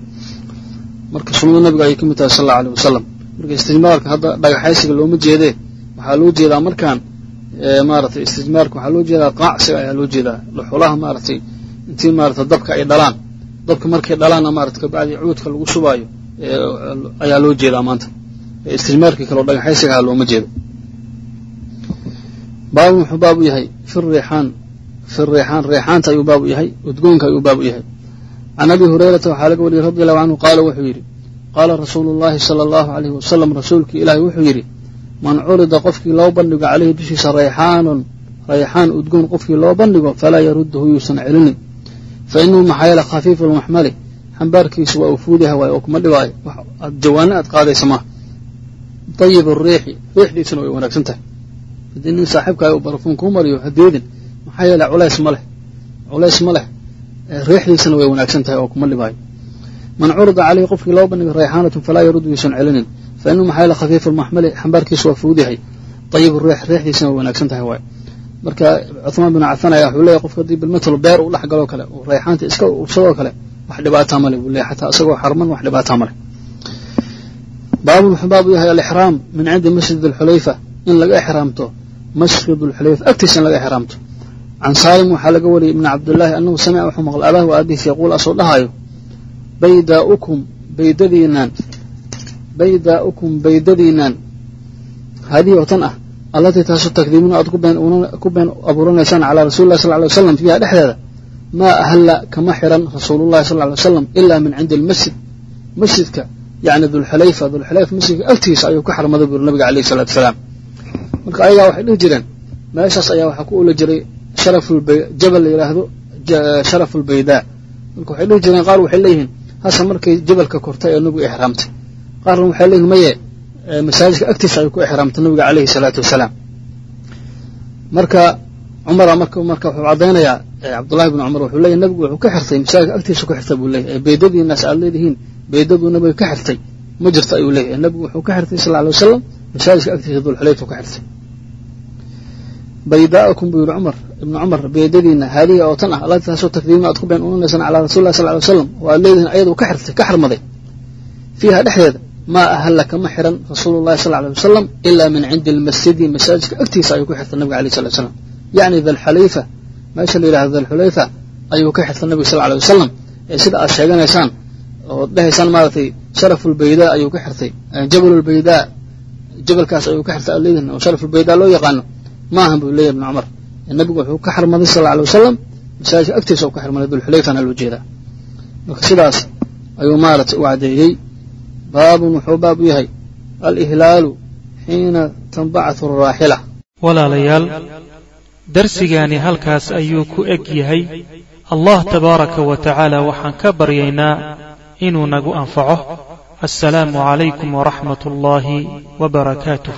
marka sunnada nabiga ayay ka mid tahay sal alla alيh wasalam marka istijmaarka hadda dhagaxaysiga looma jeedee waxaa loo jeedaa markaan maaratay istijmaarka waxaa loo jeedaa qaacsiga ayaa loo jeedaa. Dhuxulaha maaratay intii maarata dabka ay dhalaan. Dabka markay dhalaanna maarata kabacdi cuudka lagu shubaayo ayaa loo jeedaa maanta. Istijmaarkii kaleo dhagaxaysigaha looma jeedo. Baabun wuxuu baab u yahay fi riixaan fi riixaan reexaanta ayuu baab u yahay udgoonka ayuu baab u yahay can abi hurayrata waxaa laga wariyey radi allahu canhu qaala wuxuu yidhi qaala rasuulu llahi sala allahu alayhi wasalam rasuulkii ilaahi wuxuu yidhi man curida qofkii loo bandhigo caleyhi dushiisa rayxaanun rayxaan udgoon qofkii loo bandhigo falaa yaruddahu yuusan celinin fa inahu maxaa yeele khafiifu lmaxmali xambaarkiisu waa uu fuudaha waayo oo kuma dhibaayo jawaano aad qaadaysa maaha dayib riixi riixdiisuna way wanaagsan tahay haddii nin saaxiibkaaga uu barafuun kuu mariyo hadeedin maxaa yeele culays ma leh culays ma leh riixdiisana way wanaagsan tahay oo kuma dhibaayo man curida caleyhi qofkii loo bandhigo rayxaanatun falaa yaruddu yuusan celinin fa inahu maxaa yeele khafiifu lmaxmali xambaarkiisu waa fuudahay dayib riix riixdiisana way wanaagsan tahay waayo. Marka cuثmaan binu cafan ayaa wuxuu leeyahy qofka haddii bilmatalo beer uu dhex galoo kale rayxaanta iska ursadoo kale wax dhibaataa male buu leeyahy xataa isagoo xarman wax dhibaataa male baabun wuxuu baab u yahay alixraam min cindi masjid alxulayfa in laga exraamto masjid alxulayfa agtiisa in laga exraamto can saalim waxaa laga wariyey ibni cabdillaahi annahu samica wuxuu maqlay abaahu aabihiis yaquul asoo dhahaayo baydaaukum baydadiinaan baydaaukum baydadiinaan. Haadihi oo tan ah allatii taasoo takdiimuuna aad ku been abuuranaysaan calaa rasuli lah sal ly wasalam fiiha dhexdeeda maa ahalla kama xiran rasuulullahi sal ly wasalam ilaa min cindi almasjid masjidka yacni dulxulayfa dulxulayfa masjidka agtiisa ayuu ka xarmaday buuri nabiga alayhi salatu wasalaam marka ayagaa waxay dhihi jireen meeshaas ayaa waxaa ku ula jiray jabal la yidhaahdo sharafulbaydaa marka waxay dhihi jireen qaar waxay leeyihiin hase markay jabalka kortay ee nabigu ixraamtay qaarna waxay leeyihiin maye masaajidka agtiisa ayuu ku exraamtay nabiga alayhi salaatu wasalaam. Marka cumara marka marka wuxuu caddaynayaa cabdullahi bn cumar wuxuu leeyahy nabigu wuxuu ka xirtay masaajidka agtiisa ku xirtay buu leeyahy beydadiinaas aad leedihiin beydaduu nabiga ka xirtay ma jirto ayuu leeyahy nabigu wuxuu ka xirtay sal alay wasalam masaajidka agtiisa dulxulayfa ka xirtay baydaakum buu yidhi cumar ibnu cumar beydadiina haadihi oo tan ah taasoo takdiimna aad ku been unanaysaan calaa rasuli lah sal ly wasalam oo aad leedihiin ayaduu ka xirtay ka xarmaday fiiha dhexdeeda maa ahalla kama xiran rasuulu llahi sal alay wasalam ilaa min cindi almasjidi masaajidka agtiisa ayuu ka xirtay nabiga alayh slat slam yacni dalxulayfa meesha la yidhahdo dalxulayfa ayuu ka xirtay nabiga sal alay wasalam ee sida aad sheeganaysaan ood dhehaysaan maaragtay sharafulbaydaa ayuu ka xirtay jabalulbaydaa jabalkaas ayuu ka xirtay aad leedihin oo sharafulbaydaa loo yaqaano maahan buu leeyahy ibnu cumar. Nabigu wuxuu ka xarmaday sal alay wasalam masaajidka agtiisa u ka xarmaday dulxulayfana loo jeedaa. Marka sidaas ayuu maaragtay u caddeeyey. Baabun wuxuu baab u yahay alihlaalu xiina tanbacatu araaxila walaalayaal darsigaani halkaas ayuu ku eg yahay allah tabaaraka wa tacaala waxaan ka baryaynaa inuu nagu anfaco. Assalaamu calaykum waraxmat ullaahi wa barakaatuh